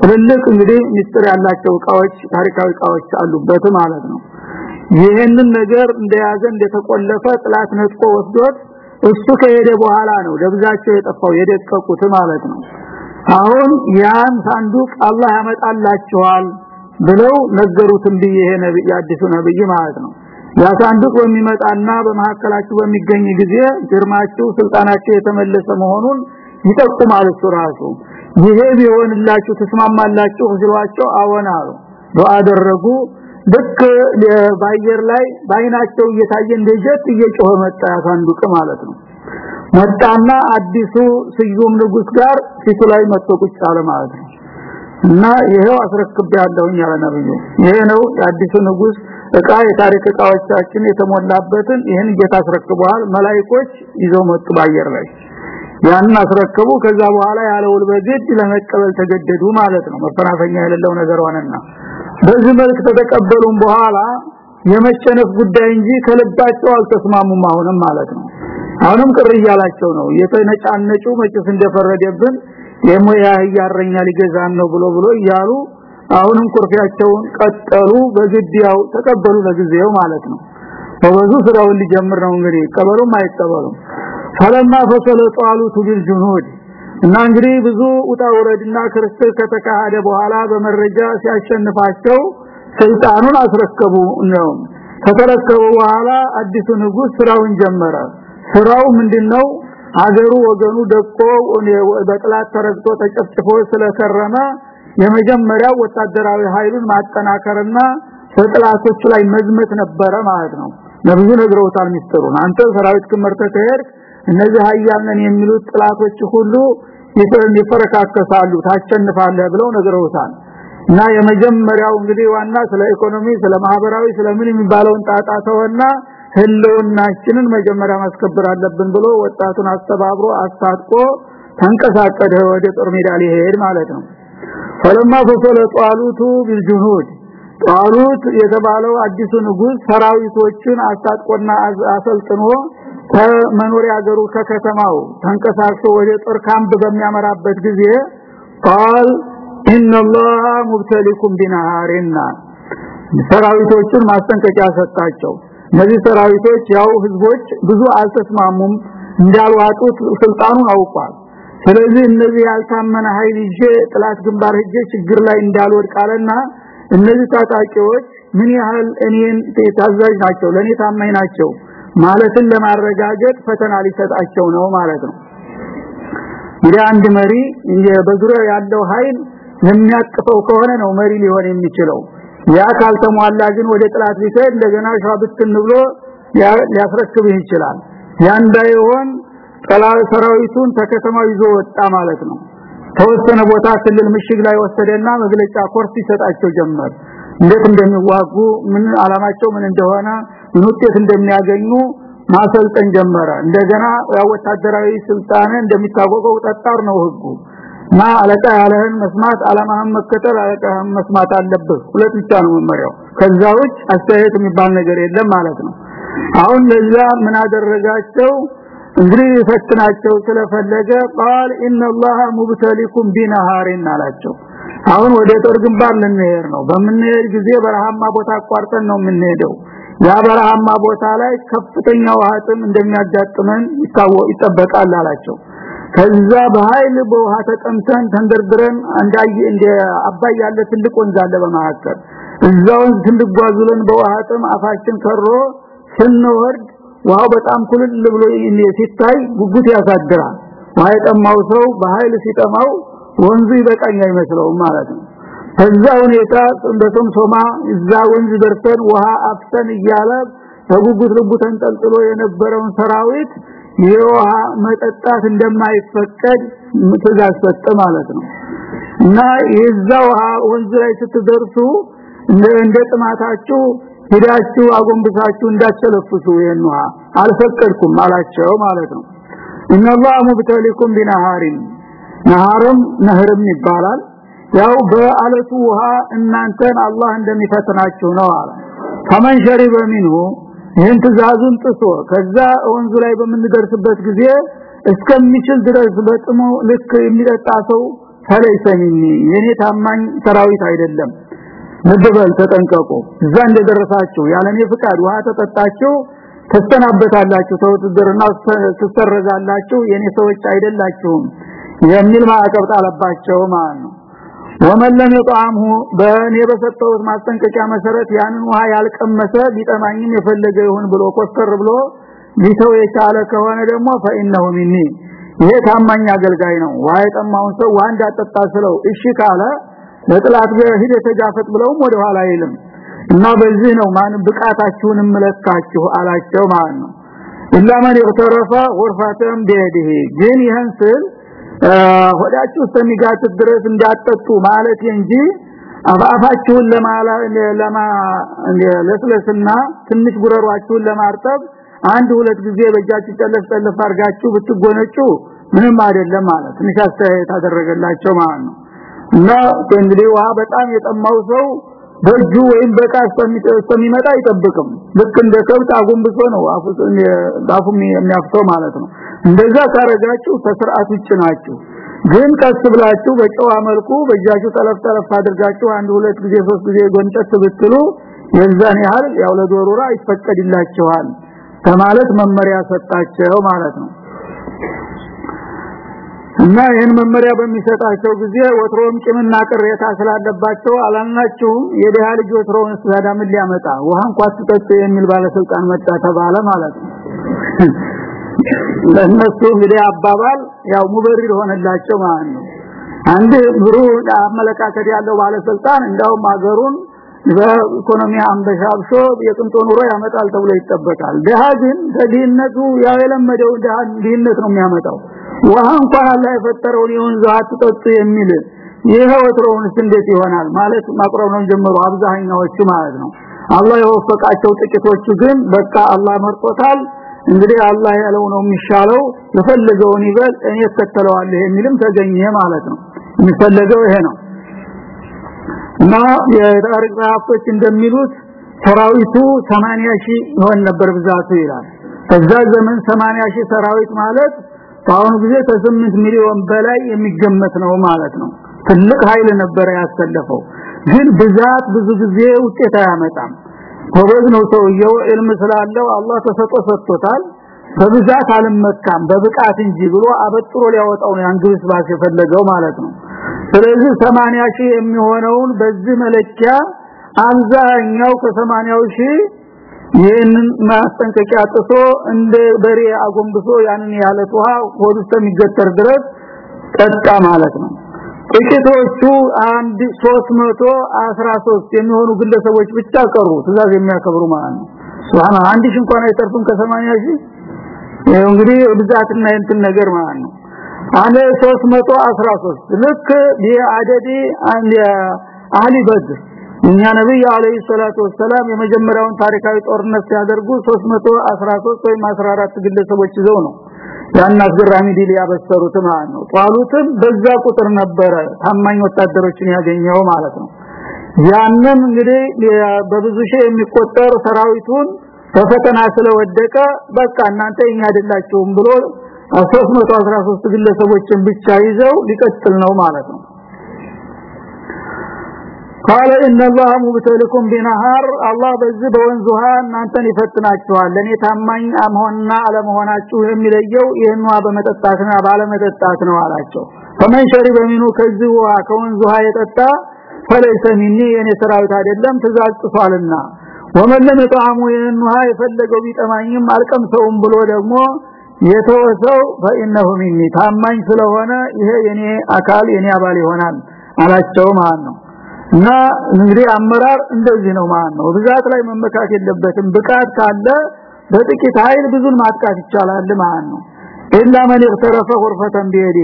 ትልልቅ እንግዲህ ሚስጥር ያላቸው እቃዎች ታሪካዊ እቃዎች አሉበት ማለት ነው ይሄንን ነገር እንደያዘ እንደተቆለፈ ጥላት ነጥቆ ወስዶት እሱ ከሄደ በኋላ ነው ደብዛቸው የጠፋው የደቀቁት ማለት ነው። አሁን ያን ሳንዱቅ አላህ ያመጣላችኋል ብለው ነገሩት እንዲህ ይሄ ነብይ አዲሱ ነብይ ማለት ነው። ያ ሳንዱቅ በሚመጣና በመሐከላችሁ በሚገኝ ጊዜ ግርማችሁ ስልጣናችሁ የተመለሰ መሆኑን ይጠቁማል እሱ ይሄ ቢሆንላችሁ ተስማማላችሁ ሲሏቸው አወናሉ ዱአ አደረጉ ልክ በአየር ላይ በአይናቸው እየታየ እንደጀት እየጮኸ መጣ ሳንዱቅ ማለት ነው። መጣና አዲሱ ስዩም ንጉስ ጋር ፊቱ ላይ መጥቶ ቁጭ አለ ማለት ነው። እና ይሄው አስረክብ ያለውኝ ያለ ነብዩ። ይሄ ነው አዲሱ ንጉስ እቃ የታሪክ እቃዎቻችን የተሞላበትን ይሄን ጌታ አስረክበዋል። መላእክቶች ይዘው መጡ በአየር ላይ። ያን አስረከቡ። ከዛ በኋላ ያለውል በግድ ለመቀበል ተገደዱ ማለት ነው። መፈናፈኛ የሌለው ነገር ሆነና በዚህ መልክ ተተቀበሉም በኋላ የመጨነፍ ጉዳይ እንጂ ከልባቸው አልተስማሙም አሁንም ማለት ነው። አሁንም ቅር እያላቸው ነው። የተነጫነጩ መጭስ እንደፈረደብን የሞያ ያረኛ ሊገዛን ነው ብሎ ብሎ እያሉ አሁንም ኩርፊያቸውን ቀጠሉ። በግድ ያው ተቀበሉ ለጊዜው ማለት ነው። በብዙ ስራውን ሊጀምር ነው እንግዲህ። ቀበሉም አይቀበሉም። ፈለማ ፈሰለ ጣሉት ቢልጁኑድ እና እንግዲህ ብዙ ውጣ ውረድና ክርስቶስ ከተካሄደ በኋላ በመረጃ ሲያሸንፋቸው ስልጣኑን አስረከቡ ነው። ከተረከቡ በኋላ አዲሱ ንጉስ ስራውን ጀመረ። ስራው ምንድነው? አገሩ ወገኑ ደቆ በጥላት ተረግጦ ተጨፍጭፎ ስለከረመ የመጀመሪያው ወታደራዊ ኃይሉን ማጠናከርና በጥላቶች ላይ መዝመት ነበረ ማለት ነው። ነብዩ ነግረውታል ሚስጥሩን። አንተ ሰራዊት ክመርተ ከሄድ እነዚህ ኃያልነን የሚሉት ጥላቶች ሁሉ ይፈረካከሳሉ ታቸንፋለህ ብለው ነግረውታል። እና የመጀመሪያው እንግዲህ ዋና ስለ ኢኮኖሚ ስለ ማህበራዊ ስለምን የሚባለውን ጣጣ ተወና ህልውናችንን መጀመሪያ ማስከበር አለብን ብሎ ወጣቱን አስተባብሮ አስታጥቆ ተንቀሳቀደ ወደ ጦር ሜዳ ሊሄድ ማለት ነው። ፈለማ ፈሰለ ጧሉቱ ቢልጁኑድ ጧሉት የተባለው አዲሱ ንጉስ ሰራዊቶችን አስታጥቆና አሰልጥኖ ከመኖሪያ ሀገሩ ከከተማው ተንቀሳቅሶ ወደ ጦር ካምፕ በሚያመራበት ጊዜ ቃል ኢነ الله مبتليكم بنهارنا ሰራዊቶችን ማስጠንቀቂያ ሰጣቸው እነዚህ ሰራዊቶች ያው ህዝቦች ብዙ አልተስማሙም እንዳልዋጡት ስልጣኑን አውቋል ስለዚህ እነዚህ ያልታመነ ኃይል ይዤ ጥላት ግንባር ሄጄ ችግር ላይ እንዳልወድቃለና እነዚህ ታጣቂዎች ምን ያህል እኔን ታዛዥ ናቸው ለኔ ታማኝ ናቸው ማለትን ለማረጋገጥ ፈተና ሊሰጣቸው ነው ማለት ነው። እንግዲህ አንድ መሪ በዙሪያው ያለው ኃይል የሚያቅፈው ከሆነ ነው መሪ ሊሆን የሚችለው። ያ ካልተሟላ ግን ወደ ጥላት ቢሰድ እንደገና ሻብትን ብሎ ሊያስረክብህ ይችላል። ያ እንዳይሆን ጠላት ሰራዊቱን ተከተማው ይዞ ወጣ ማለት ነው። ተወሰነ ቦታ ክልል ምሽግ ላይ ወሰደና መግለጫ ኮርስ ይሰጣቸው ጀመር እንዴት እንደሚዋጉ ምን አላማቸው ምን እንደሆነ ምን ውጤት እንደሚያገኙ ማሰልጠን ጀመረ። እንደገና ወታደራዊ ስልጣን እንደሚታወቀው ጠጣር ነው ህጉ። ማ አለቃ ያለህን መስማት አላማህን መከተል አለቃህን መስማት አለብህ። ሁለት ብቻ ነው መመሪያው። ከዛ ውጭ አስተያየት የሚባል ነገር የለም ማለት ነው። አሁን ለዛ ምን አደረጋቸው? እንግዲህ ፈትናቸው ስለፈለገ ቃል ኢነላህ ሙብተሊኩም ቢነሃሪን አላቸው አሁን ወደ ጦር ግንባር ልንሄድ ነው። በምንሄድ ጊዜ በረሃማ ቦታ አቋርጠን ነው የምንሄደው። ያ በረሃማ ቦታ ላይ ከፍተኛ ውሃ ጥም እንደሚያጋጥመን ይታወቅ ይጠበቃል አላቸው። ከዛ በኃይል በውሃ ተጠምተን ተንደርድረን አንዳይ እንደ አባይ ያለ ትልቅ ወንዝ አለ በመካከል እዛው ስንጓዙልን በውሃ ጥም አፋችን ከሮ ስንወርድ ውሃው በጣም ኩልል ብሎ ሲታይ ጉጉት ያሳድራል። ውሃ የጠማው ሰው በኃይል ሲጠማው ወንዙ ይበቃኝ አይመስለውም ማለት ነው። ከዛ ሁኔታ እንደቶም ሶማ እዛ ወንዝ ደርሰን ውሃ አፍሰን እያለ በጉጉት ልቡ ተንጠልጥሎ የነበረውን ሰራዊት የውሃ መጠጣት እንደማይፈቀድ ትእዛዝ ሰጠ ማለት ነው። እና የዛ ውሃ ወንዝ ላይ ስትደርሱ እንደ ጥማታችሁ ሄዳችሁ አጎንብሳችሁ እንዳትለፍሱ ይሄን ውሃ። አልፈቀድኩም አላቸው ማለት ነው። ኢነላህ ሙብተሊኩም ቢነሃሪን ነሃርም ነህርም ይባላል። ያው በአለቱ ውሃ እናንተን አላህ እንደሚፈትናችሁ ነው አለ። ከመን ሸሪበ ሚንሁ ይህን ትእዛዙን ጥሶ ከዛ ወንዙ ላይ በምንደርስበት ጊዜ እስከሚችል ድረስ በጥሞ ልክ የሚጠጣ ሰው ፈለይሰሚኒ የኔ ታማኝ ሰራዊት አይደለም። መደበል ተጠንቀቁ። እዛ እንደደረሳችሁ ያለኔ ፍቃድ ውሃ ተጠጣችሁ ተስተናበታላችሁ ተውትድርና ትሰረዛላችሁ የኔ ሰዎች አይደላችሁም የሚል ማዕቀብ ጣለባቸው ማለት ነው። ومن لم يطعمه በእኔ በሰጠሁት ማስጠንቀቂያ መሰረት ያንን ውሃ ያልቀመሰ ቢጠማኝም የፈለገ ይሁን ብሎ ኮስተር ብሎ ሊተው የቻለ ከሆነ ደግሞ فإنه مني ይሄ ታማኝ አገልጋይ ነው። ውሃ የጠማውን ሰው ውሃ እንዳጠጣ ስለው እሺ ካለ ለጠላት ሄደ ተጋፈጥ ብለውም ወደ ኋላ አይልም። እና በዚህ ነው ማን ብቃታችሁን መለካችሁ አላቸው ማለት ነው። ኢላ ማን ይተረፈ ወርፋተም ቢሄድህ ግን ይህን ስል ሆዳችሁ እስከሚጋት ድረስ እንዳጠጡ ማለት እንጂ አባፋችሁን ለማላ ለማ ለስለስና ትንሽ ጉረሯችሁን ለማርጠብ አንድ ሁለት ጊዜ በእጃችሁ ጨለፍ ጨለፍ አርጋችሁ ብትጎነጩ ምንም አይደለም ማለት ትንሽ አስተያየት አደረገላቸው ማለት ነው። እና እንግዲህ ውሃ በጣም የጠማው ሰው በእጁ ወይም በቃ እስከሚመጣ አይጠብቅም። ልክ እንደ ከብት አጎንብሶ ነው አፉ የሚያፍተው ማለት ነው እንደዛ ካረጋችሁ ከስርዓት ውጭ ናችሁ። ግን ቀስ ብላችሁ በጨዋ መልኩ በእጃችሁ ጠለፍ ጠለፍ አድርጋችሁ አንድ ሁለት ጊዜ ሶስት ጊዜ ጎንጨት ብትሉ የዛን ያህል ያው ለዶሮራ ይፈቀድላችኋል ከማለት መመሪያ ሰጣቸው ማለት ነው። እና ይህን መመሪያ በሚሰጣቸው ጊዜ ወትሮም ቂምና ቅሬታ ስላለባቸው አላልናችሁም? የደሃ ልጅ ወትሮውን ስላዳ ምን ሊያመጣ ውሃ እንኳን የሚል ባለስልጣን መጣ ተባለ ማለት ነው ለነሱ እንግዲህ አባባል ያው ሙበሪር ሆነላቸው ማለት ነው። አንድ ብሩ አመለካከት ያለው ባለስልጣን እንዳውም አገሩን በኢኮኖሚ አንበሻብሾ የቅንጦ ኑሮ ያመጣል ተብሎ ይጠበቃል። ደሃ ግን ከድህነቱ ያው የለመደው ድህነት ነው የሚያመጣው። ውሃ እንኳን አላህ የፈጠረውን የወንዝ አትጠጡ የሚል ይሄ ወትሮውንስ እንዴት ይሆናል ማለት ማቅረብ ነው ጀምሮ አብዛኛዎቹ ማለት ነው። አላህ የወፈቃቸው ጥቂቶቹ ግን በቃ አላህ መርጦታል እንግዲህ አላህ ያለው ነው የሚሻለው የፈለገውን ይበል እኔ ተከተለዋለሁ የሚልም ተገኘ ማለት ነው። የሚፈለገው ይሄ ነው። እና የታሪክ ጸሐፍቶች እንደሚሉት ሰራዊቱ 80 ሺህ ይሆን ነበር ብዛቱ ይላል። ከዛ ዘመን 80 ሺህ ሰራዊት ማለት በአሁኑ ጊዜ ከ8 ሚሊዮን በላይ የሚገመት ነው ማለት ነው። ትልቅ ኃይል ነበር ያሰለፈው። ግን ብዛት ብዙ ጊዜ ውጤት አያመጣም ጎበዝ ነው ሰውየው ilm ስላለው አላህ ተሰጦ ሰጥቶታል። በብዛት አልመካም በብቃት እንጂ ብሎ አበጥሮ ሊያወጣው ነው አንግብስ ባስ የፈለገው ማለት ነው። ስለዚህ 80 ሺህ የሚሆነውን በዚህ መለኪያ አብዛኛው ከ80 ሺህ ይህንን ማስጠንቀቂያ ጥሶ እንደ በሬ አጎንብሶ ያንን ያለ ውሃ ሆድ ውስጥ የሚገተር ድረስ ጠጣ ማለት ነው ጥቂቶቹ አንድ 313 የሚሆኑ ግለሰቦች ብቻ ቀሩ። ትዛዝ የሚያከብሩ ማለት ነው። ሱብሃን አንድ ሺህ እንኳን አይተርፉም ከ80 ሺህ? እንግዲህ ብዛትና እንትን ነገር ማለት ነው። አለ 313 ልክ ቢአደዲ አንድ አህሊ በድር እኛ ነብይ አለይሂ ሰላቱ ወሰለም የመጀመሪያውን ታሪካዊ ጦርነት ሲያደርጉ 313 ወይም 14 ግለሰቦች ይዘው ነው ያን አስገራሚ ዲል ያበሰሩት ማለት ነው። ጧሉትም በዛ ቁጥር ነበረ ታማኝ ወታደሮችን ያገኘው ማለት ነው። ያንን እንግዲህ በብዙ ሺህ የሚቆጠር ሰራዊቱን በፈተና ስለወደቀ በቃ እናንተ እኛ ብሎ 313 ግለሰቦችን ብቻ ይዘው ሊቀጥል ነው ማለት ነው قال ان الله مبتليكم بنهار الله በዚህ በወንዝ ውሃ እናንተን ይፈትናችኋል ለኔ ታማኝ አምሆንና አለመሆናችሁ የሚለየው ይህን ውሃ በመጠጣትና ባለመጠጣት ነው አላቸው فمن شرب منه ከዚህ ውሃ ከወንዝ ውሃ የጠጣ فليس مني የኔ ሰራዊት አይደለም ትእዛዝ ጥሷልና ወመን ለም يطعموا ይህን ውሃ የፈለገው ቢጠማኝም አልቀምሰውም ብሎ ደግሞ የተወሰው فانه مني ታማኝ ስለሆነ ይሄ የኔ አካል የኔ አባል ይሆናል አላቸው ማለት ነው እና እንግዲህ አመራር እንደዚህ ነው ማለት ነው። ብዛት ላይ መመካት የለበትም። ብቃት ካለ በጥቂት ኃይል ብዙን ማጥቃት ይቻላል ማለት ነው። ኢላ ማን ይተረፈ ቁርፈተን ቢዲ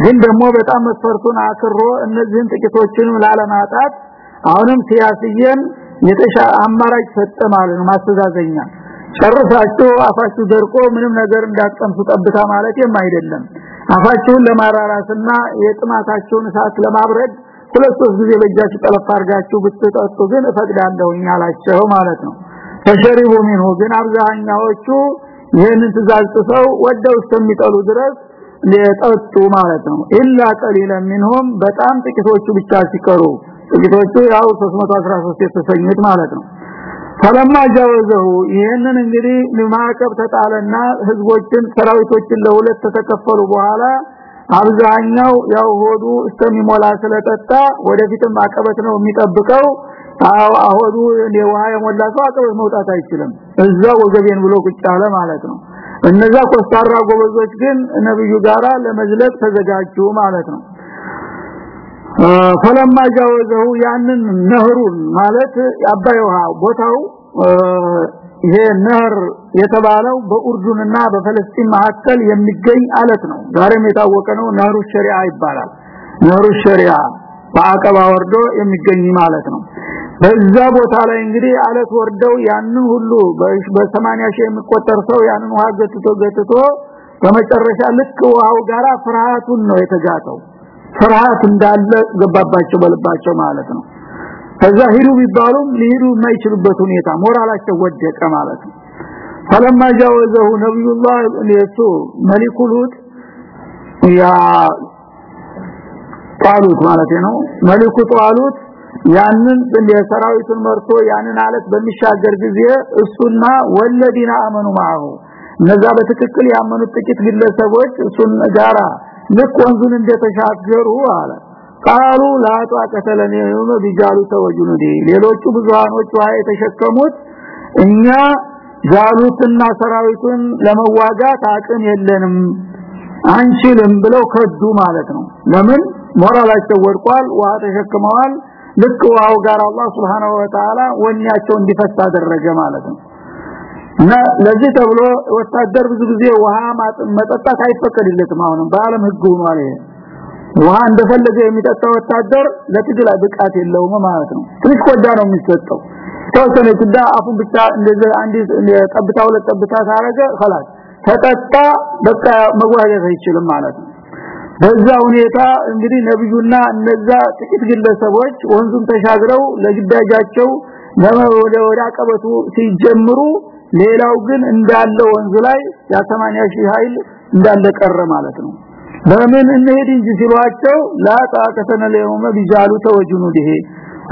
ግን ደግሞ በጣም መስፈርቱን አክሮ እነዚህን ጥቂቶችን ላለማጣት አሁንም ሲያስየን የተሻ አማራጭ ፈጠማል ማስተዛዘኛ ጨርሳችሁ አፋችሁ ደርቆ ምንም ነገር እንዳትቀምሱ ጠብታ ማለት አይደለም። አፋችሁን ለማራራስና የጥማታችሁን እሳት ለማብረድ ሁለት ሶስት ጊዜ በእጃችሁ ጠለፍ አርጋችሁ ብትጠጡ ግን እፈቅዳለሁ አላቸው ማለት ነው። ተሸሪቡ ሚንሁ ግን አብዛኛዎቹ ይህንን ትእዛዝ ጥሰው ወደው እስከሚጠሉ ድረስ ሊጠጡ ማለት ነው። ኢላ ቀሊለ ሚንሁም በጣም ጥቂቶቹ ብቻ ሲቀሩ ጥቂቶቹ ያው 313 የተሰኙት ማለት ነው። ፈለማ ጃወዘሁ ይህንን እንግዲህ ማዕቀብ ተጣለና ህዝቦችን ሰራዊቶችን ለሁለት ተከፈሉ በኋላ አብዛኛው ያው ሆዱ እስከሚሞላ ስለጠጣ ወደፊትም አቀበት ነው የሚጠብቀው። አው አሆዱ የውሃ የሞላ ሰው አቀበት መውጣት አይችልም። እዛው ወገቤን ብሎ ቁጭ አለ ማለት ነው። እነዛ ኮስታራ ጎበዞች ግን ነብዩ ጋራ ለመዝለቅ ተዘጋጁ ማለት ነው። ፈለማ ጃወዘው ያንን ነህሩን ማለት አባይ ውሃ ቦታው ይሄ ነህር የተባለው በኡርዱንና በፈለስጢን መካከል የሚገኝ አለት ነው። ዛሬም የታወቀ ነው። ነህሩ ሸሪዓ ይባላል። ነህሩ ሸሪዓ በአቀባ ወርዶ የሚገኝ ማለት ነው። በዛ ቦታ ላይ እንግዲህ አለት ወርደው ያንን ሁሉ በ80 ሺህ የሚቆጠር ሰው ያንን ውሃ ገትቶ ገትቶ በመጨረሻ ልክ ውሃው ጋራ ፍርሃቱን ነው የተጋተው ፍርሃት እንዳለ ገባባቸው በልባቸው ማለት ነው ከዛ ሂዱ ቢባሉም ሊሄዱ የማይችሉበት ሁኔታ ሞራላቸው ወደቀ ማለት ነው። ፈለማ ጃወዘሁ ነብዩላህ ለሱ መሊኩሉት ያ ጣሉት ማለት ነው። መሊኩ ጣሉት ያንን የሰራዊቱን መርቶ ያንን አለት በሚሻገር ጊዜ እሱና ወለዲና አመኑ ማሁ እነዛ በትክክል ያመኑት ጥቂት ግለሰቦች እሱን ጋራ ልክ ወንዙን እንደተሻገሩ አለ ቃሉ ላጧ ከተለኔ ነው ቢጃሉ ተወጁኑዲ ሌሎቹ ብዙሃኖች ውሃ የተሸከሙት እኛ ጃሉትና ሰራዊቱን ለመዋጋት አቅም የለንም አንችልም ብለው ከዱ ማለት ነው። ለምን? ሞራላቸው ወድቋል ውሃ ተሸክመዋል። ልክ ውሃው ጋር አላህ Subhanahu Wa Ta'ala ወኛቸው እንዲፈታ አደረገ ማለት ነው። እና ለዚህ ተብሎ ወታደር ብዙ ጊዜ ውሃ መጠጣት አይፈቀድለትም አሁንም በአለም ህግ ሆኗል ይሄ ውሃ እንደፈለገ የሚጠጣ ወታደር ለትግል ብቃት የለውም ማለት ነው ትንሽ ቆዳ ነው የሚሰጠው ተወሰነ ጉዳ አፉን ብቻ እንደዚህ አንድ ጠብታ ሁለት ጠብታ ታረገ خلاص ተጠጣ በቃ መዋጋት አይችልም ማለት ነው በዛ ሁኔታ እንግዲህ ነብዩና እነዛ ጥቂት ግለሰቦች ወንዙን ተሻግረው ለግዳጃቸው ወደ ወደ አቀበቱ ሲጀምሩ ሌላው ግን እንዳለ ወንዙ ላይ ያ80 ሺህ ኃይል እንዳለ ቀረ ማለት ነው በምን እንሄድ እንጂ ሲሏቸው ላ ታቀተነ ለየውመ ቢጃሉ ተወጁኑ ዲሄ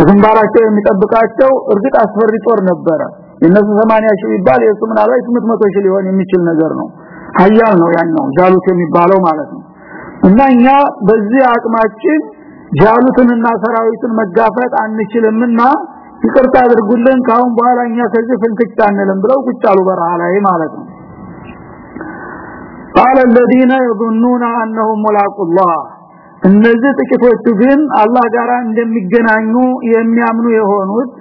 ግንባራቸው የሚጠብቃቸው እርግጥ አስፈሪ ጦር ነበረ። የነሱ 80 ሺህ ይባል የሱ ምናልባት 800 ሺህ ሊሆን የሚችል ነገር ነው። ሀያል ነው ያን ነው ጃሉት የሚባለው ማለት ነው። እና እኛ በዚህ አቅማችን ጃሉትንና ሰራዊቱን መጋፈጥ አንችልምና ይቅርታ አድርጉልን ካሁን በኋላ እኛ ከዚህ ፍንክች አንልም ብለው ቁጫሉ በረሃ ላይ ማለት ነው قال الذين يظنون انهم ملاقوا الله እነዚህ ጥቂቶቹ ግን አላህ ጋር እንደሚገናኙ የሚያምኑ የሆኑት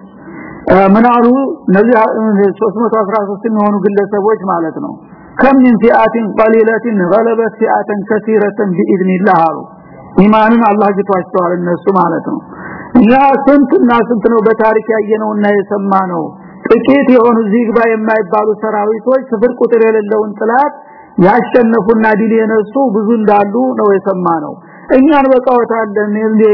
ምናሉ እነዚህ 313 የሚሆኑ ግለሰቦች ማለት ነው ከም من فئات قليلة غلبت فئة كثيرة باذن الله አሉ ኢማንን አላህ ጅቷቸዋል እነሱ ማለት ነው እኛ ስንትና ስንት ነው በታሪክ ያየነውና የሰማነው ጥቂት የሆኑ ዚግባ የማይባሉ ሰራዊቶች ስፍር ቁጥር የሌለውን ጥላት ያሸነፉና ድል የነሱ ብዙ እንዳሉ ነው የሰማነው። እኛን በቃወታለን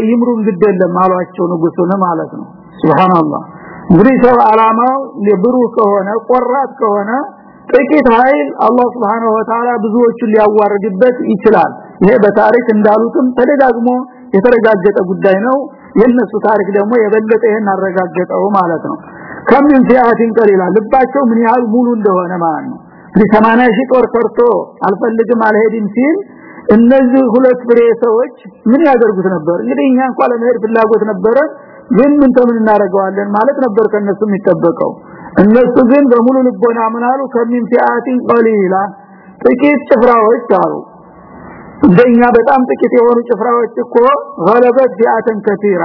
ይምሩን ግደለም አሏቸው ንጉሱን ማለት ነው። ሱብሃንአላህ። እንግዲህ ሰው አላማው ለብሩህ ከሆነ ቆራት ከሆነ ጥቂት ኃይል አላህ Subhanahu Wa ብዙዎቹን ሊያዋርድበት ይችላል። ይሄ በታሪክ እንዳሉትም ተደጋግሞ የተረጋገጠ ጉዳይ ነው። የነሱ ታሪክ ደግሞ የበለጠ ይሄን አረጋገጠው ማለት ነው። ከምን ፊያቲን ቀሊላ? ልባቸው ምን ያህል ሙሉ እንደሆነ ማለት ነው 80 ሺህ ጦር ሰርቶ አልፈልግም አልሄድም ሲል እነዚህ ሁለት ፍሬ ሰዎች ምን ያደርጉት ነበር? እንግዲህ እኛ እንኳን ለመሄድ ፍላጎት ነበረ ግን ምን ተምን እናደርገዋለን ማለት ነበር ከነሱ የሚጠበቀው። እነሱ ግን በሙሉ ልቦና ምን አሉ? ከሚን ፊአቲን ቀሊላ ጥቂት ጭፍራዎች አሉ። እንደኛ በጣም ጥቂት የሆኑ ጭፍራዎች እኮ ገለበት ፊአተን ከቲራ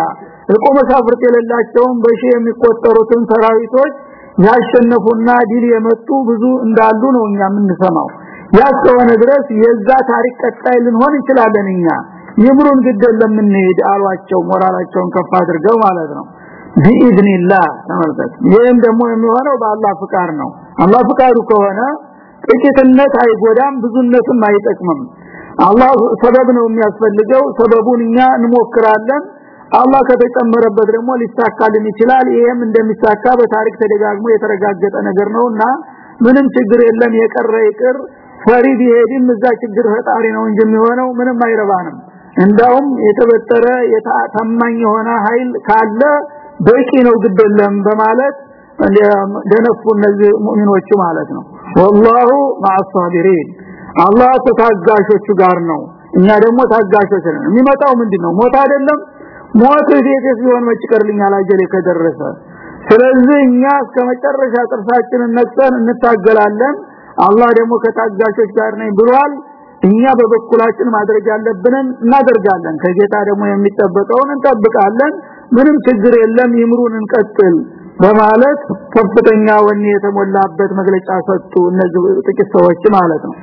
እቆ መሳፍርት የሌላቸውን በሺ የሚቆጠሩትን ሰራዊቶች ያሸነፉና ድል የመጡ ብዙ እንዳሉ ነው እኛ የምንሰማው። ያስከሆነ ድረስ የዛ ታሪክ ቀጣይ ልንሆን እንችላለን እኛ። ይምሩን ግደል ለምንሄድ አሏቸው ሞራላቸውን ከፍ አድርገው ማለት ነው። ቢኢዝኒላህ ተመልከት። ይህም ደግሞ የሚሆነው በአላህ ፍቃድ ነው። አላህ ፍቃዱ ከሆነ ጥቂትነት አይጎዳም ብዙነትም አይጠቅምም። አላህ ሰበብ ነው የሚያስፈልገው። ሰበቡን እኛ እንሞክራለን አላህ ከተጨመረበት ደግሞ ሊሳካልን ይችላል ይሄም እንደሚሳካ በታሪክ ተደጋግሞ የተረጋገጠ ነገር ነውና ምንም ችግር የለም የቀረ ይቅር ፈሪ ቢሄድም እዛ ችግር ፈጣሪ ነው እንጂ የሚሆነው ምንም አይረባንም እንዳውም የተበጠረ የታማኝ የሆነ ኃይል ካለ በቂ ነው ግደለም በማለት ደነፉ እነዚህ ሙእሚኖቹ ማለት ነው والله مع الصابرين አላህ ተታጋሾቹ ጋር ነው እኛ ደግሞ ታጋሾች ነን የሚመጣው ምንድነው ሞት አይደለም ሞት ቤቴስ ቢሆን መጭቀርልኛል አጀሌ ከደረሰ። ስለዚህ እኛ እስከ መጨረሻ ጥርሳችንን ነክሰን እንታገላለን። አላህ ደግሞ ከታጋሾች ጋር ነኝ ብሏል። እኛ በበኩላችን ማድረግ ያለብንን እናደርጋለን። ከጌታ ደግሞ የሚጠበቀውን እንጠብቃለን። ምንም ችግር የለም ይምሩን እንቀጥል በማለት ከፍተኛ ወኔ የተሞላበት መግለጫ ሰጡ እነዚህ ጥቂት ሰዎች ማለት ነው።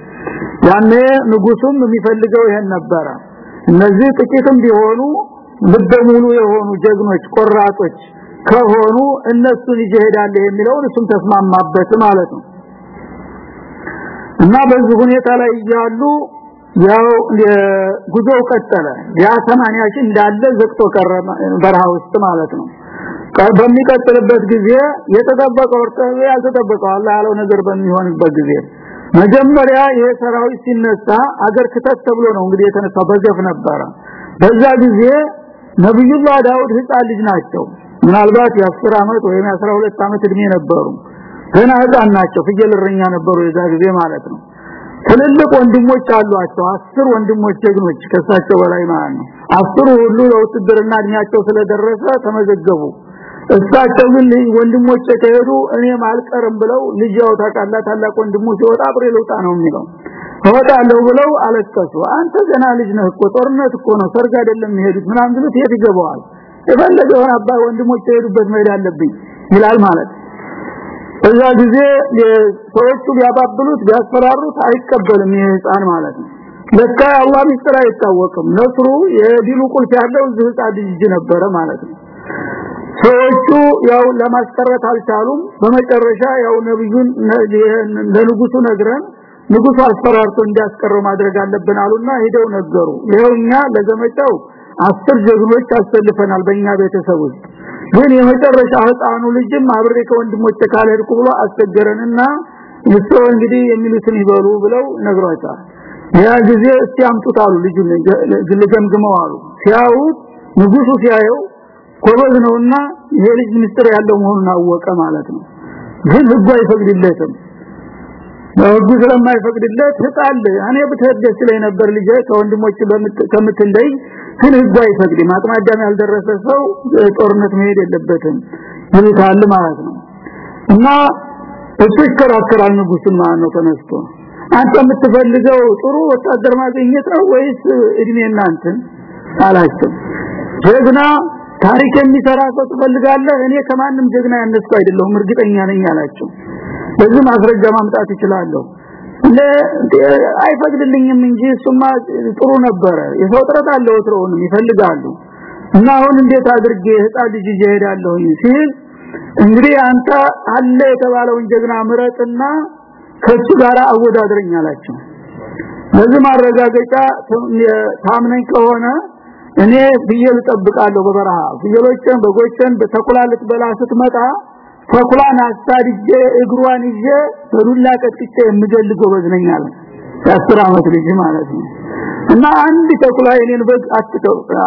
ያኔ ንጉሱም የሚፈልገው ይሄን ነበረ። እነዚህ ጥቂትም ቢሆኑ ልበ ሙሉ የሆኑ ጀግኖች ቆራጦች ከሆኑ እነሱን ይሄዳል የሚለውን እሱም ተስማማበት ማለት ነው። እና በዚህ ሁኔታ ላይ ያሉ ያው ጉዞው ቀጠለ። ያ 80 ሺህ እንዳለ ዘግቶ ቀረ በረሃ ውስጥ ማለት ነው። በሚቀጥልበት ጊዜ የተጠበቀው ወርተው ያልተጠበቀው አላህ ያለው ነገር በሚሆንበት ጊዜ መጀመሪያ ይሄ ሰራዊት ሲነሳ አገር ክተት ተብሎ ነው እንግዲህ የተነሳው። በገፍ ነበረ። በዛ ጊዜ ነብዩላህ ዳውድ ህፃን ልጅ ናቸው። ምናልባት የ10 አመት ወይም የ12 አመት እድሜ ነበሩ። ገና ህፃን ናቸው። ፍየል ነበሩ የዛ ጊዜ ማለት ነው። ትልልቅ ወንድሞች አሏቸው። አስር ወንድሞች ጀግኖች ከሳቸው በላይ ማለት ነው። አስሩ ሁሉ ለውትድርና እድሜያቸው ስለደረሰ ተመዘገቡ። እሳቸው ግን ወንድሞች ከሄዱ እኔም አልቀርም ብለው ልጅ ያው ታቃላ ታላቅ ወንድሙ ሲወጣ አብሬ ልውጣ ነው የሚለው እወጣለሁ ብለው አለቀሱ። አንተ ገና ልጅ ነህ እኮ ጦርነት እኮ ነው ሰርግ አይደለም የሚሄዱት ምናምን ብሉት የት ይገባዋል። የፈለገውን አባ ወንድሞች የሄዱበት መሄድ አለብኝ ይላል ማለት እዛ ጊዜ ሰዎቹ ቢያባብሉት ቢያስፈራሩት አይቀበልም ይሄ ህፃን ማለት ነው። ለካ አላህ ሚስጥር አይታወቅም። ነስሩ የዲሉ ቁልፍ ያለው እዚህ ህፃን ልጅ ነበረ ማለት ነው። ሰዎቹ ያው ለማስቀረት አልቻሉም። በመጨረሻ ያው ነብዩን ለንጉሱ ነግረን ንጉሱ አስፈራርቶ እንዲያስቀረው ማድረግ አለብን አሉና ሄደው ነገሩ። ይሄውኛ ለዘመቻው አስር ጀግኖች አሰልፈናል በእኛ ቤተሰብ ውስጥ። ግን የመጨረሻ ህፃኑ ልጅም አብሬ ከወንድሞቼ ካልሄድኩ ብሎ አስቸገረንና እሱ እንግዲህ የሚሉትን ይበሉ ብለው ነግሯቸዋል። ያ ጊዜ እስቲ አምጡት አሉ ልጁን ልገምግመው አሉ። ሲያዩት ንጉሱ ሲያየው ኮበዝ ነውና ይሄ ልጅ ሚስጥር ያለው መሆኑን አወቀ ማለት ነው። ግን ህጉ አይፈቅድለትም ህጉ ስለማይፈቅድለት ህጣል። እኔ ብትደስ ላይ ነበር ልጅ ከወንድሞች ከምትለይ ግን ህጉ አይፈቅድም። አጥማዳም ያልደረሰ ሰው ጦርነት መሄድ የለበትም። ይሉታል ማለት ነው። እና እሱ ንጉስን ማለት ነው ተነስቶ። አንተ የምትፈልገው ጥሩ ወታደር ማግኘት ነው ወይስ እድሜ እናንተን አላቸው። ጀግና ታሪክ የሚሰራ ሰው ትፈልጋለህ? እኔ ከማንም ጀግና ያነስኩ አይደለሁም እርግጠኛ ነኝ አላቸው በዚህ ማስረጃ ማምጣት ይችላለሁ አይፈቅድልኝም እንጂ እሱማ ጥሩ ነበረ። የሰው ጥረት አለ ወትሮውንም ይፈልጋሉ። እና አሁን እንዴት አድርጌ ህፃን ልጅ ይሄዳለሁ ሲል እንግዲህ አንተ አለ የተባለውን ጀግና ምረጥና ከሱ ጋር አወዳድረኝ አላቸው። ለዚህ ማረጋገጫ ታምነኝ ከሆነ እኔ ፍየል ጠብቃለሁ በበረሃ። ፍየሎችን በጎችን በተኩላ ልትበላ ስትመጣ ተኩላን አሳድጄ እግሯን ይዤ በዱላ ቀጥቅጬ የምገል ጎበዝ ነኝ አለ አመት ልጅ ማለት ነው። እና አንድ ተኩላ የኔን በግ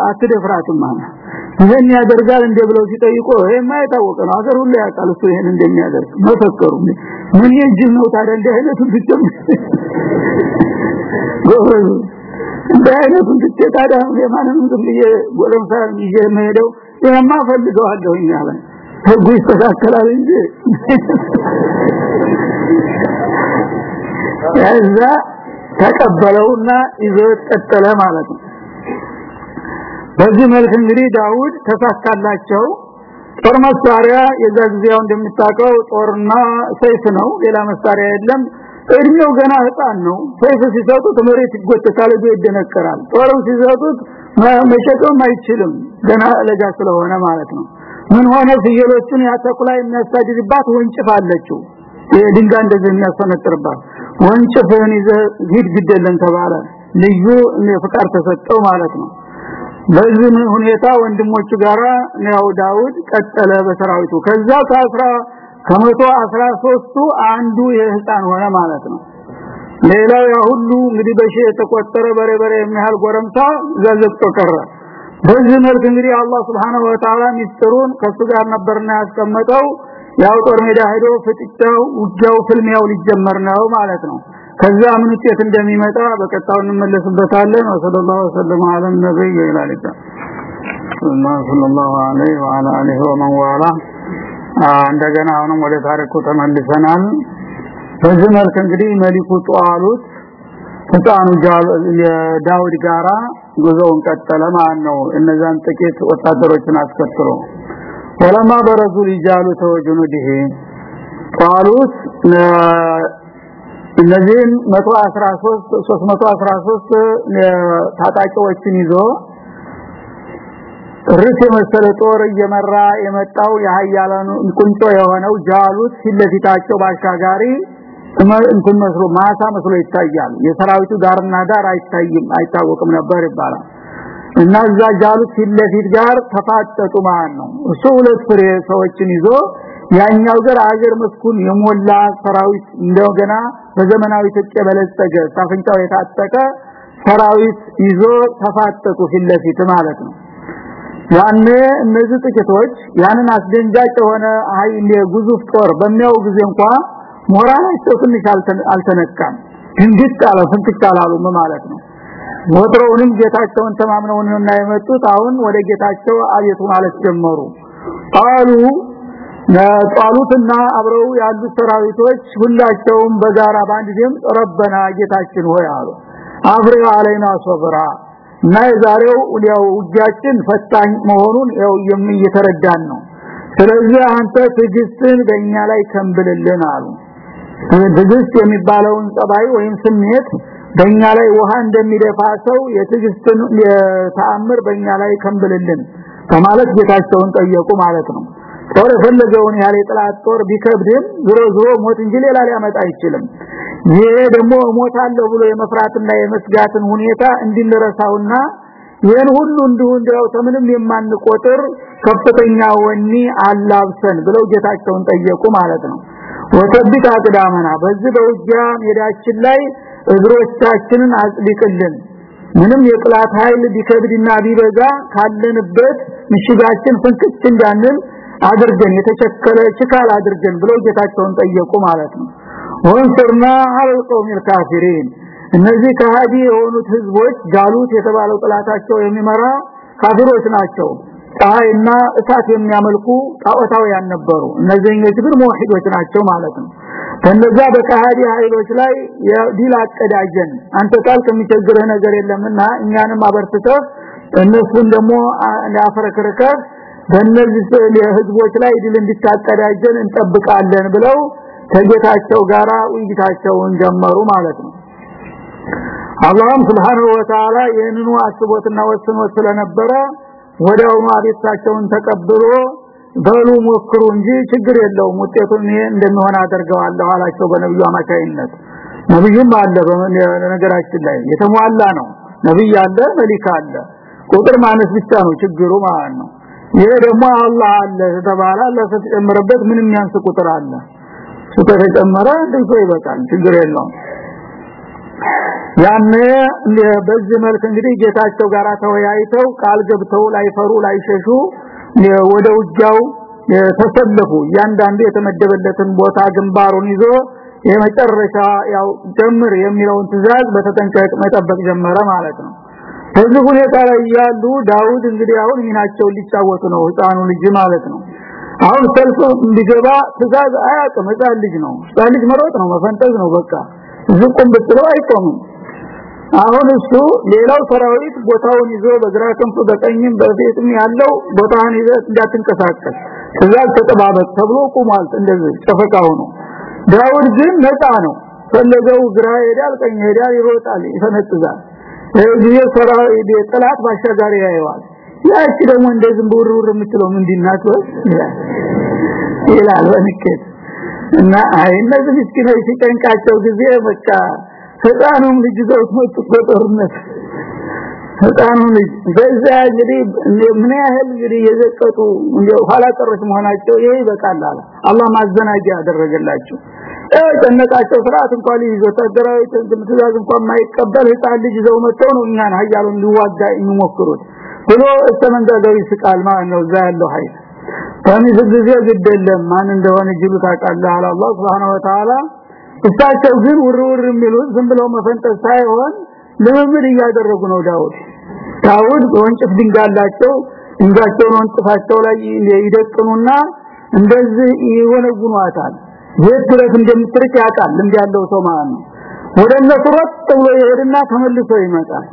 አትደፍራትም አለ። ይሄን ያደርጋል እንደ ብለው ሲጠይቁ ይሄማ የታወቀ ነው። አገር ሁሉ ያውቃል እሱ ይሄን እንደሚያደርግ። መፈከሩ ምን የጅል ነው ታዲያ? እንደ አይነቱ ብቻም ጎበዝ። እንደ አይነቱ ብቻ ታዲያ የማንንም ዝም ብዬ ጎረምሳ ይዤ የምሄደው? ይሄማ ፈልገዋለሁ እያለ ህጉ ይስተካከላል እንጂ ያዛ ተቀበለውና ይዞ ቀጠለ ማለት ነው። በዚህ መልክ እንግዲህ ዳውድ ተሳካላቸው ጦር መሳሪያ የዛ ጊዜው እንደምታውቀው ጦርና ሰይፍ ነው ሌላ መሳሪያ የለም። እድሜው ገና ህፃን ነው። ሰይፍ ሲሰጡት መሬት ይጎተታል ይደነከራል ጦርም ሲሰጡት መሸከም አይችልም ገና ለጋ ስለሆነ ማለት ነው ምን ሆነ? ፍየሎቹን ያተኩላ የሚያሳድድባት ወንጭፍ አለችው። የድንጋይ እንደዚህ የሚያሰነጥርባት ወንጭፍን ይዘ ሂድ ግደለን ተባለ። ልዩ ፍቃድ ተሰጠው ማለት ነው። በዚህ ሁኔታ ወንድሞቹ ጋራ ነው ዳውድ ቀጠለ በሰራዊቱ። ከዛ ከአስራ ከመቶ አስራ ሶስቱ አንዱ የህፃን ሆነ ማለት ነው። ሌላው ሁሉ እንግዲህ በሺ የተቆጠረ በሬ በሬ የሚያህል ጎረምሳ ዘዘቅቶ ቀረ በዚህ መልክ እንግዲህ አላህ Subhanahu Wa Ta'ala ሚስጥሩን ከሱ ጋር ነበርና ያስቀመጠው። ያው ጦር ሜዳ ሄዶ ፍጥጫው ውጊያው ፍልሚያው ሊጀመር ነው ማለት ነው። ከዛ ምን ውጤት እንደሚመጣ በቀጣው እንመለስበታለን። ወሰለላሁ ወሰለም። ነብይ ይላል ሰለላሁ ዐለይሂ ወዐላ አሊሂ ወመን ዋላ። እንደገና አሁንም ወደ ታሪኩ ተመልሰናል። በዚህ መልክ እንግዲህ መሊኩ ጧሉት ህፃኑ ዳውድ ጋራ ጉዞውን ቀጠለ ማለት ነው። እነዛን ጥቂት ወታደሮችን አስከትሎ ወለማ በረዙ ሊጃሉ ተወጁኑዲህ ጧሉት እነዚህን 113 313 ታጣቂዎችን ይዞ ርስ የመሰለ ጦር እየመራ የመጣው የሀያላኑ ቁንጮ የሆነው ጃሉት ፊትለፊታቸው ባሻጋሪ እንትን መስሎ ማሳ መስሎ ይታያል የሰራዊቱ ዳርና ዳር አይታይም አይታወቅም ነበር ይባላል። እና እዛ ጃሉት ፊትለፊት ጋር ተፋጠጡ ማለት ነው። እሱ ሁለት ፍሬ ሰዎችን ይዞ ያኛው ጋር አገር መስኩን የሞላ ሰራዊት እንደገና በዘመናዊ ትጥቅ የበለጸገ ሳፍንጫው የታጠቀ ሰራዊት ይዞ ተፋጠጡ ፊትለፊት ማለት ነው። ያኔ እነዚህ ጥቂቶች ያንን አስደንጋጭ የሆነ ኃይል የግዙፍ ጦር በሚያው ጊዜ እንኳን ሞራላቸው ትንሽ አልተነካም። እንግዲህ አለ ማለት ነው። ወትሮውንም ጌታቸውን ተማምነው እና የመጡት። አሁን ወደ ጌታቸው አቤቱ ማለት ጀመሩ። ቃሉ ጣሉትና አብረው ያሉት ሰራዊቶች ሁላቸውም በጋራ ባንድ ድምፅ ረበና ጌታችን ሆይ አሉ። አፍሪካ አለይና ሶብራ እና የዛሬው ያው ውጊያችን ፈታኝ መሆኑን ያው እየተረዳን ነው። ስለዚህ አንተ ትግስትን በእኛ ላይ ከንብልልን አሉ ትግስት የሚባለውን ጸባይ ወይም ስሜት በእኛ ላይ ውሃ እንደሚደፋ ሰው የትግስትን የተአምር በእኛ ላይ ከንብልልን ከማለት ጌታቸውን ጠየቁ ማለት ነው። ጦር የፈለገውን ያለ ጥላት ጦር ቢከብድም ዝሮ ዝሮ ሞት እንጂ ሌላ ሊያመጣ አይችልም። ይሄ ደግሞ ሞታለሁ ብሎ የመፍራትና የመስጋትን ሁኔታ እንድንረሳውና ይህን ሁሉ እንዲሁ እንደው ተምንም የማንቆጥር ከፍተኛ ወኒ አላብሰን ብለው ጌታቸውን ጠየቁ ማለት ነው ወተብት አቅዳመና በዚህ በውጊያ ሜዳችን ላይ እግሮቻችንን አጽድቅልን ምንም የጥላት ኃይል ቢከብድና ቢበዛ ካለንበት ምሽጋችን ፍንክች እንዳንል አድርገን የተቸከለ ችካል አድርገን ብለው ጌታቸውን ጠየቁ ማለት ነው ወንሰርና አልቆም الكافرين እነዚህ ከሃዲ የሆኑት ህዝቦች ጋሉት የተባለው ጥላታቸው የሚመራ ካፊሮች ናቸው ፀሐይና እሳት የሚያመልኩ ጣዖታውያን ነበሩ። እነዚህኞች ግን ሙሂዶች ናቸው ማለት ነው። ከነዛ በከሃዲ ኃይሎች ላይ የዲል አቀዳጀን። አንተ ቃል ከሚቸግርህ ነገር የለምና እኛንም አበርትተህ እነሱን ደግሞ ሊያፈረክርከህ በእነዚህ ህዝቦች ላይ ድል እንድታቀዳጀን እንጠብቃለን ብለው ከጌታቸው ጋራ ውይይታቸውን ጀመሩ ማለት ነው። አላህም Subhanahu Wa ይህንኑ አስቦትና ወስኖ ስለነበረ ወዲያውኑ አቤታቸውን ተቀብሎ በሉ ሞክሩ እንጂ ችግር የለውም ውጤቱን ይሄ እንደሚሆን አደርገዋለሁ አላቸው በነብዩ አማካይነት ነብዩም አለ በነገራችን ላይ የተሟላ ነው። ነብይ አለ መልክ አለ። ቁጥር ማነስ ብቻ ነው ችግሩ ማለት ነው። ይሄ ደግሞ አላህ አለ ተባለ ለተጨመረበት ምንም ያንስ ቁጥር አለ። ከተጨመረ ድርሶ ይበቃል ችግር የለውም ያኔ በዚህ መልክ እንግዲህ ጌታቸው ጋር ተወያይተው ቃል ገብተው ላይፈሩ ላይሸሹ ወደ ውጊያው ተሰለፉ። ያንዳንዱ የተመደበለትን ቦታ ግንባሩን ይዞ የመጨረሻ ያው ጀምር የሚለውን ትእዛዝ በተጠንቀቅ መጠበቅ ጀመረ ማለት ነው። በዚህ ሁኔታ ላይ ያሉ ዳውድ እንግዲህ አሁን ሚናቸውን ሊጫወቱ ነው ህፃኑ ልጅ ማለት ነው። አሁን ሰልፍ እንዲገባ ትእዛዝ አያውቅም። ህፃን ልጅ ነው። ህፃን ልጅ መሮጥ ነው መፈንጠዝ ነው በቃ። ዝቁም ብትለው አይቆምም አሁን እሱ ሌላው ሰራዊት ቦታውን ይዞ በግራ ክንፉ በቀኝም በፊትም ያለው ቦታውን ይዞ እንዳትንቀሳቀስ ትእዛዝ ተጠባበቅ ተብሎ ቁሟል እንደዚህ ጨፈቃው ነው ዳውድ ግን ነፃ ነው። ፈለገው ግራ ሄዳል ቀኝ ሄዳል ይሮጣል ይፈነጥዛል። እዚህ ሰራዊት ጠላት ባሻጋሪ ያየዋል። ያቺ ደግሞ እንደዚህ ብውርውር የምትለው ምንድናት ይላል በንኬት። እና አይ እነዚህ ምስኪኖች ሲጨንቃቸው ጊዜ በቃ ህፃኑም ልጅ ዘውት መጡ በጦርነት ህፃኑ ልጅ በዛ እንግዲህ ምን ያህል እንግዲህ የዘቀጡ ኋላ ቀሮች መሆናቸው ይሄ ይበቃል አለ። አላህ ማዘናጊያ ያደረገላቸው ጨነቃቸው ስርዓት እንኳን ይዞ ወታደራዊ ትእዛዝ እንኳን ማይቀበል ህፃን ልጅ ይዘው መጥተው ነው እኛን ሀያሉን ሊዋጋ የሚሞክሩት ብሎ እስተመንጋጋዊ ስቃል ማለት ነው እዛ ያለው ኃይል። በሚስ ጊዜ ግደለም ማን እንደሆነ ጅሉ ታውቃለህ አለ አላህ Subhanahu Wa እሳቸው ግን ውርውር የሚሉት ዝም ብለው መፈንጠዝ ሳይሆን ልምምድ እያደረጉ ነው ዳውድ ዳውድ ወንጭፍ ድንጋላቸው ድንጋቸውን ወንጭፋቸው ላይ ይደቅኑና እንደዚህ ይወነጉኗታል። የት ድረስ እንደምትርቅ ያውቃል ልምድ ያለው ሰው ማለት ነው። ወደ እነሱ ሮጥ ብሎ ይሄድና ተመልሶ ይመጣል።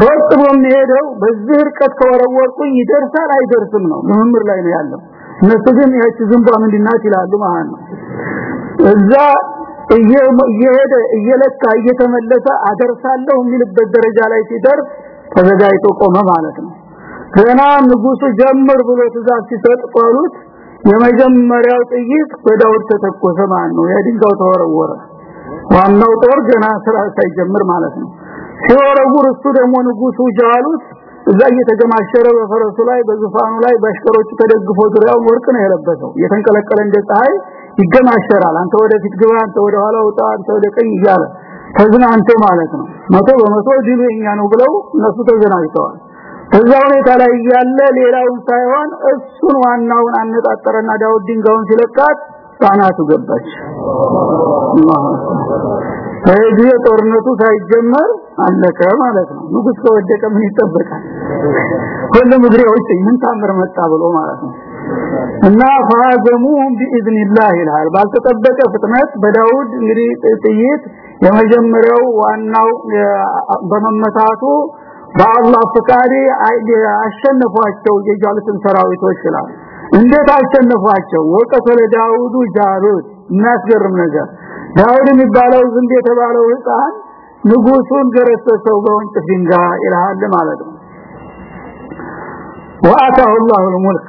ሮጥ ብሎ የሚሄደው በዚህ ርቀት ከወረወርኩኝ ይደርሳል አይደርስም ነው ልምምር ላይ ነው ያለው። እነሱ ግን ያቺ ዝንቧ ምንድናት ይላሉ ማለት ነው። እዛ እየሄደ እየለካ እየተመለሰ አደርሳለሁ የሚልበት ደረጃ ላይ ሲደርስ ተዘጋጅቶ ቆመ ማለት ነው። ገና ንጉሱ ጀምር ብሎ ትእዛዝ ሲሰጥ ጳውሎስ የመጀመሪያው ጥይት በዳውድ ተተኮሰ ማለት ነው። የድንጋው ተወረወረ። ዋናው ጦር ገና ስራ ሳይጀምር ማለት ነው። ሲወረውር እሱ ደግሞ ንጉሱ ጃሉት። እዛ እየተገማሸረ በፈረሱ ላይ በዙፋኑ ላይ በአሽከሮቹ ተደግፎ ዙሪያው ወርቅ ነው የለበሰው። የተንቀለቀለ እንደ ፀሐይ ይገማሸራል አንተ ወደፊት ግባ አንተ ወደ ኋላ ውጣ አንተ ወደ ቀኝ እያለ ተዝናንቶ ማለት ነው። መቶ በመቶ ድሉ የኛ ነው ብለው እነሱ ተዘናግተዋል ከዛ ሁኔታ ላይ ያለ ሌላውን ሳይሆን እሱን ዋናውን አነጣጠረና ዳውድ ድንጋውን ሲለቃት ጣናቱ ገባች። ከዚህ ጦርነቱ ሳይጀመር አለቀ ማለት ነው። ንጉስ ከወደቀ ምን ይጠበቃል? ሁሉም እግሬዎች ምን ታምር መጣ ብሎ ማለት ነው እና ፈሃዘሙ ቢኢዝኒላህ ይላል ባልተጠበቀ ፍጥነት በዳውድ እንግዲህ ጥይት የመጀመሪያው ዋናው በመመታቱ በአላህ ፍቃድ አሸነፏቸው የጃሉትን ሰራዊቶች ይላል እንዴት አሸነፏቸው ወቀተለ ዳውዱ ጃሉት የሚያስገርም ነገር ዳውድ የሚባለው ዝንብ የተባለው ህፃን ንጉሱን ገረሰሰው በወንጭፍ ድንጋይ ይላል ማለት ነው ወአታሁ الله الملك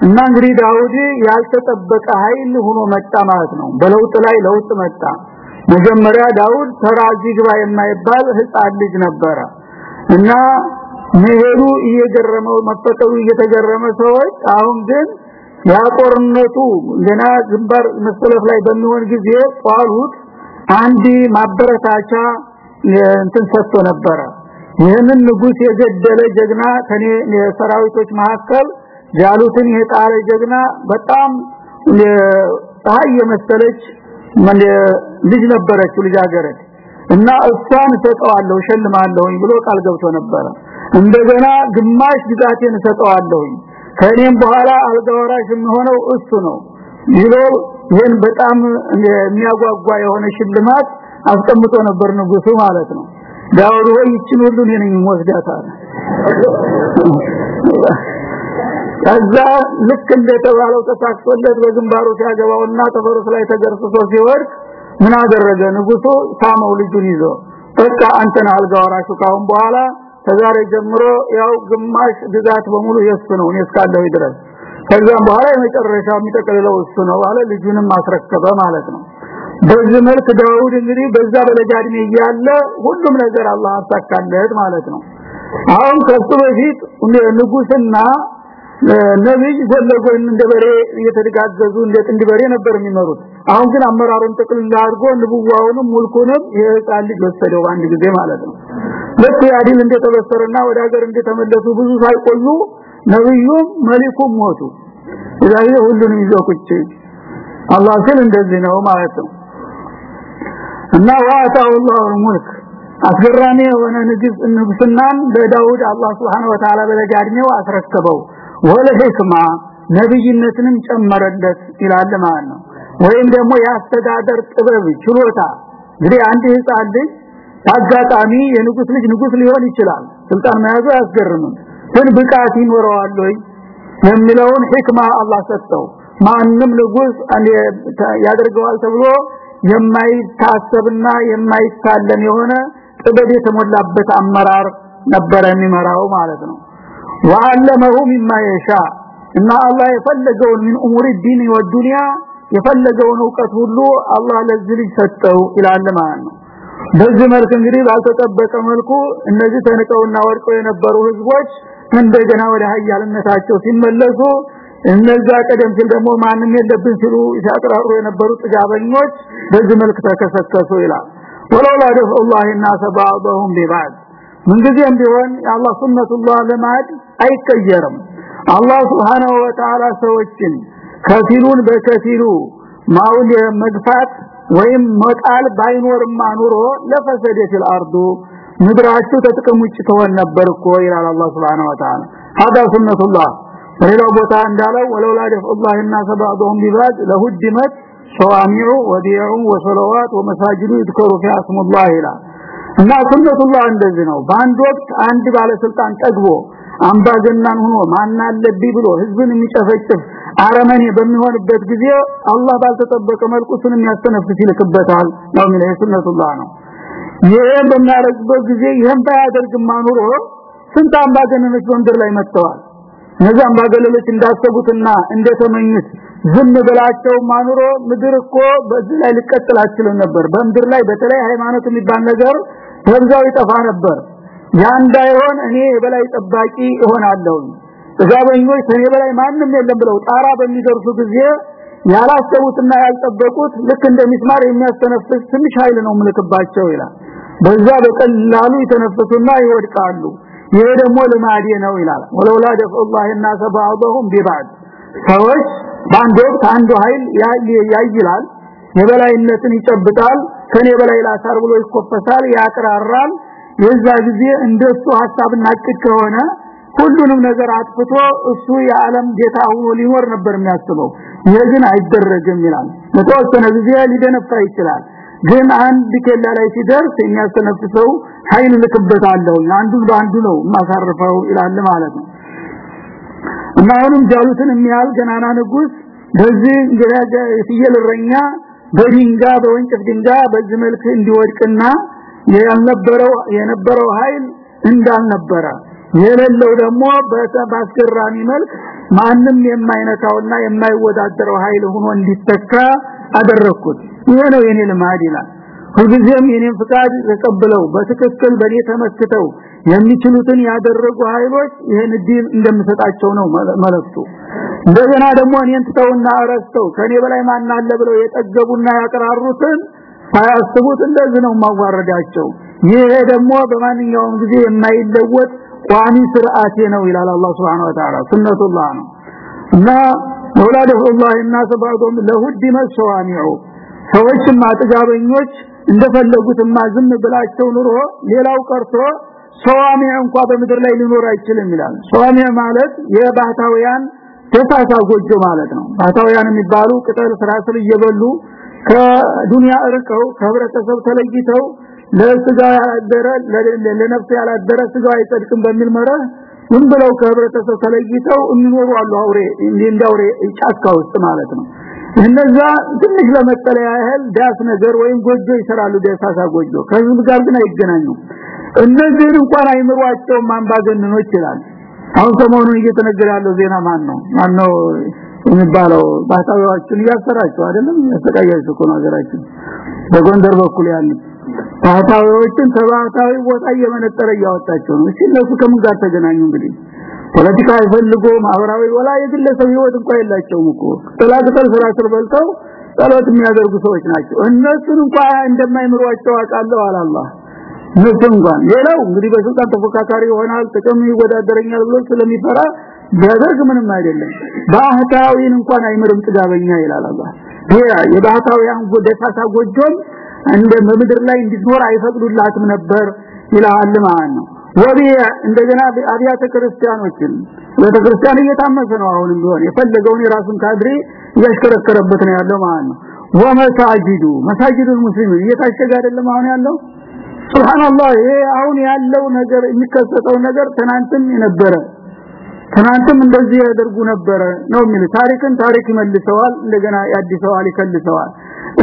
እና እንግዲህ ዳውድ ያልተጠበቀ ኃይል ሆኖ መጣ ማለት ነው። በለውጥ ላይ ለውጥ መጣ። መጀመሪያ ዳውድ ተራጂ ግባ የማይባል ህፃን ልጅ ነበረ እና መሄዱ እየገረመው መፈጠሩ እየተገረመ ሰዎች አሁን ግን ያቆርነቱ ገና ግንባር መሰለፍ ላይ በሚሆን ጊዜ ጧሉት አንድ ማበረታቻ እንትን ሰጥቶ ነበረ። ይህንን ንጉስ የገደለ ጀግና ከኔ የሰራዊቶች መካከል ጃሉትን የጣለ ጀግና በጣም ፀሐይ የመሰለች ልጅ ነበረች ልጃገረድ እና እሷን ሰጠዋለሁ ሸልማለሁ ብሎ ቃል ገብቶ ነበረ። እንደገና ግማሽ ግዛቴን ሰጠዋለሁ ከኔም በኋላ አልጋወራሽ የሚሆነው እሱ ነው ይሎ ይህን በጣም የሚያጓጓ የሆነ ሽልማት አስቀምጦ ነበር ንጉሱ ማለት ነው። ዳውድ ይችን ሁሉ ነኝ ወስዳታል ከዛ ልክ እንደተባለው ተሳክቶለት በግንባሩ ሲያገባውና ተፈረስ ላይ ተገርስሶ ሲወድቅ ምን አደረገ? ንጉሱ ሳመው ልጁን ይዞ በቃ አንተን አልጋ ወራሹ ካሁን በኋላ ከዛሬ ጀምሮ ያው ግማሽ ግዛት በሙሉ የሱ ነው እኔ እስካለሁ ድረስ። ከዛም በኋላ የመጨረሻ የሚጠቀልለው እሱ ነው አለ። ልጁንም አስረከበ ማለት ነው። በዚህ መልክ ዳውድ እንግዲህ በዛ በለጃድሜ እያለ ሁሉም ነገር አላህ አሳካለት ማለት ነው። አሁን ከሱ በፊት ንጉስና ነብይ ጎለጎን እንደ በሬ እየተደጋገዙ እንደ ጥንድ በሬ ነበር የሚመሩት። አሁን ግን አመራሩን ጥቅል አድርጎ ንቡዋውንም ሙልኩንም የህፃን ልጅ ወሰደው አንድ ጊዜ ማለት ነው። ልክ ያዲል እንደተበሰረና ወደ ሀገር እንደተመለሱ ብዙ ሳይቆዩ ነብዩም መሊኩም ሞቱ። ስለዚህ ሁሉንም ይዘው ቁጭ። አላህ ሲል እንደዚህ ነው ማለት ነው። እና ዋታው አላሁ ሙልክ። አስገራሚ የሆነ ንግስ ንግስናን ለዳውድ አላህ Subhanahu Wa Ta'ala በለጋድሜው አስረከበው ወለ ነብይነትንም ጨመረለት ይላል ማለት ነው። ወይም ደግሞ ያስተዳደር ጥበብ ችሎታ እንግዲህ አንድ ህፃን ልጅ አጋጣሚ የንጉስ ልጅ ንጉስ ሊሆን ይችላል። ስልጣን መያዙ አያስገርምም። ግን ብቃት ይኖረዋል ወይ የሚለውን ህክማ አላህ ሰጠው። ማንም ንጉስ ያደርገዋል ተብሎ የማይታሰብና የማይታለም የሆነ ጥበብ የተሞላበት አመራር ነበረ የሚመራው ማለት ነው ወአለመሁ ሚማ የሻ እና አላህ የፈለገውን ምን ኡሙር ዲን ወዱንያ የፈለገውን ዕውቀት ሁሉ አላህ ለዚህ ልጅ ሰጠው ይላል ማለት ነው በዚህ መልክ እንግዲህ ባልተጠበቀ መልኩ እነዚህ ተንቀውና ወድቀው የነበሩ ህዝቦች እንደገና ወደ ሀያልነታቸው ሲመለሱ እነዛ ቀደም ሲል ደግሞ ማንም የለብን ሲሉ ሲያቀራሩ የነበሩ ጥጋበኞች በዚህ መልክ ተከሰከሱ ይላል ወለውላ ደፍዑላህ الناس بعضهم ببعض ምን ጊዜም ቢሆን የአላህ ሱነቱላህ ለማድ አይቀየርም አላህ Subhanahu Wa Ta'ala ሰዎችን ከፊሉን በከፊሉ ማውል መግፋት ወይም መጣል ባይኖርማ ኑሮ ለፈሰደት الارض ምድራችሁ ተጥቅም ውጭ ተሆን ነበር እኮ ይላል አላህ Subhanahu Wa Ta'ala هذا سنة الله በሌላው ቦታ እንዳለው ወለውላ ደፍዑላህ الناس بعضهم ببعض لهدمت صوامع وبيع وصلوات ومساجد يذكر فيها اسم الله ይላል እና ሱነቱላህ እንደዚህ ነው። በአንድ ወቅት አንድ ባለስልጣን ጠግቦ አምባገናን ሆኖ ማናለብኝ ብሎ ህዝብን የሚጨፈጭፍ አረመኔ በሚሆንበት ጊዜ አላህ ባልተጠበቀ መልኩ እሱንም ያስተነፍስ ይልክበታል ነው ምን ሱነቱላህ ነው። ይሄን በሚያደርግበት ጊዜ ይሄን ባያደርግማ ኑሮ ስንት አምባገነኖች በምድር ላይ መጥተዋል። እነዚህ አምባገነኖች እንዳሰቡትና እንደተመኙት ዝም ብላቸው ማኑሮ ምድር እኮ በዚህ ላይ ልቀጥል አችልም ነበር። በምድር ላይ በተለይ ሃይማኖት የሚባል ነገር ወንጃው ይጠፋ ነበር። ያ እንዳይሆን እኔ የበላይ ጠባቂ እሆናለሁ ዘበኞች ከኔ በላይ ማንም የለም ብለው ጣራ በሚደርሱ ጊዜ ያላሰቡትና ያልጠበቁት ልክ እንደሚስማር የሚያስተነፍስ ትንሽ ኃይል ነው ምልክባቸው ይላል። በዛ በቀላሉ የተነፈሱና ይወድቃሉ። ይሄ ደግሞ ልማዴ ነው ይላል። ወለውላ ደፈላህ እና ሰባሁም ቢባድ ሰዎች በአንድ ወቅት አንዱ ኃይል ያይላል የበላይነትን ይጨብጣል ከኔ በላይ ላሳር ብሎ ይኮፈሳል ያቅራራል። የዛ ጊዜ እንደሱ ሐሳብና እቅድ ከሆነ ሁሉንም ነገር አጥፍቶ እሱ የዓለም ጌታ ሆኖ ሊኖር ነበር የሚያስበው። ይሄ ግን አይደረግም ይላል። ለተወሰነ ጊዜ ሊደነፋ ይችላል። ግን አንድ ከላ ላይ ሲደርስ የሚያስተነፍሰው ኃይል ልክበታለሁ አንዱ በአንዱ ነው ማሳርፈው ይላል ማለት ነው። እና አሁንም ጃሉትን የሚያል ገናና ንጉስ በዚህ ፍየልረኛ በድንጋ በወንጭፍ ድንጋ በዚህ መልክ እንዲወድቅና ያልነበረው የነበረው ኃይል እንዳልነበረ የሌለው ደግሞ በአስገራሚ መልክ ማንም የማይነካውና የማይወዳደረው ኃይል ሆኖ እንዲተካ አደረኩት ይሄ ነው የኔ ልማድ ይላል። ሁልጊዜም የኔን ፍቃድ ተቀብለው በትክክል በኔ ተመክተው የሚችሉትን ያደረጉ ኃይሎች ይሄን ዲን እንደምሰጣቸው ነው መልእክቱ እንደገና ደግሞ እኔን ትተውና አረስተው ከኔ በላይ ማን አለ ብለው የጠገቡና ያቀራሩትን ሳያስቡት እንደዚህ ነው ማዋረዳቸው ይሄ ደግሞ በማንኛውም ጊዜ የማይለወጥ ቋሚ ስርዓቴ ነው ይላል አላህ Subhanahu Wa Ta'ala ሱነቱላህ ነው። እና ወላደ አላህ እና ሰባዶም ለሁድ መስዋሚዑ ሰዎችም አጥጋበኞች እንደፈለጉትማ ዝም ብላቸው ኑሮ ሌላው ቀርቶ ሶዋሚያ እንኳን በምድር ላይ ሊኖር አይችልም ይላል። ሶዋሚያ ማለት የባህታውያን ተሳሳ ጎጆ ማለት ነው። ባህታውያን የሚባሉ ቅጠል ፍራፍሬ እየበሉ ከዱንያ እርቀው ከህብረተሰብ ተለይተው ለስጋ ያላደረ ለነፍስ ያላደረ ስጋ አይጸድቅም በሚል መርህ ዝም ብለው ከህብረተሰብ ተለይተው የሚኖሩ አሉ አውሬ እንዳውሬ ጫካ ውስጥ ማለት ነው። እነዛ ትንሽ ለመጠለያ ያህል ዳስ ነገር ወይም ጎጆ ይሰራሉ ደሳሳ ጎጆ። ከህዝብ ጋር ግን አይገናኙም እነዚህ እንኳን አይምሯቸው ማንባገነኖች ይላል አሁን ሰሞኑን እየተነገረ ያለው ዜና ማን ነው ማን ነው የሚባለው? ባህታዊዎችን እያሰራቸው አይደለም? ያሰቃያቸው እኮ ሀገራችን። በጎንደር በኩል ያለ ባህታዊዎችን ተባህታዊ ቦታ እየመነጠረ እያወጣቸው ነው። እሺ እነሱ ከምን ጋር ተገናኙ እንግዲህ? ፖለቲካ አይፈልጎ ማህበራዊ ወላ የግለሰብ ህይወት እንኳን የላቸውም እኮ። ጥላቅጠል ስራ ስር በልተው ጸሎት የሚያደርጉ ሰዎች ናቸው። እነሱን እንኳን እንደማይምሯቸው አውቃለሁ አላህ እነሱ እንኳን ሌላው እንግዲህ በስልጣን ተፎካካሪ ይሆናል ጥቅም ይወዳደረኛል ብሎ ስለሚፈራ ቢያደርግ ምንም አይደለም። ባህታዊን እንኳን አይምርም ጥጋበኛ ይላል አላህ። ያ የባህታዊያን ደሳሳ ጎጆም እንደ በምድር ላይ እንዲኖር አይፈቅዱላትም ነበር ይላል ማለት ነው። ወዲያ እንደገና አብያተ ክርስቲያኖችን ቤተክርስቲያን እየታመሰ ነው አሁንም ቢሆን የፈለገውን የራሱን ካድሬ እያሽከረከረበት ነው ያለው ማለት ነው። ወመሳጅዱ መሳጅዱ ሙስሊምን እየታሸገ አይደለም አሁን ያለው ሱብሃንአላህ አሁን ያለው ነገር የሚከሰተው ነገር ትናንትም የነበረ ትናንትም እንደዚህ ያደርጉ ነበረ ነው የሚል ታሪክን ታሪክ ይመልሰዋል እንደገና ያድሰዋል ይከልሰዋል።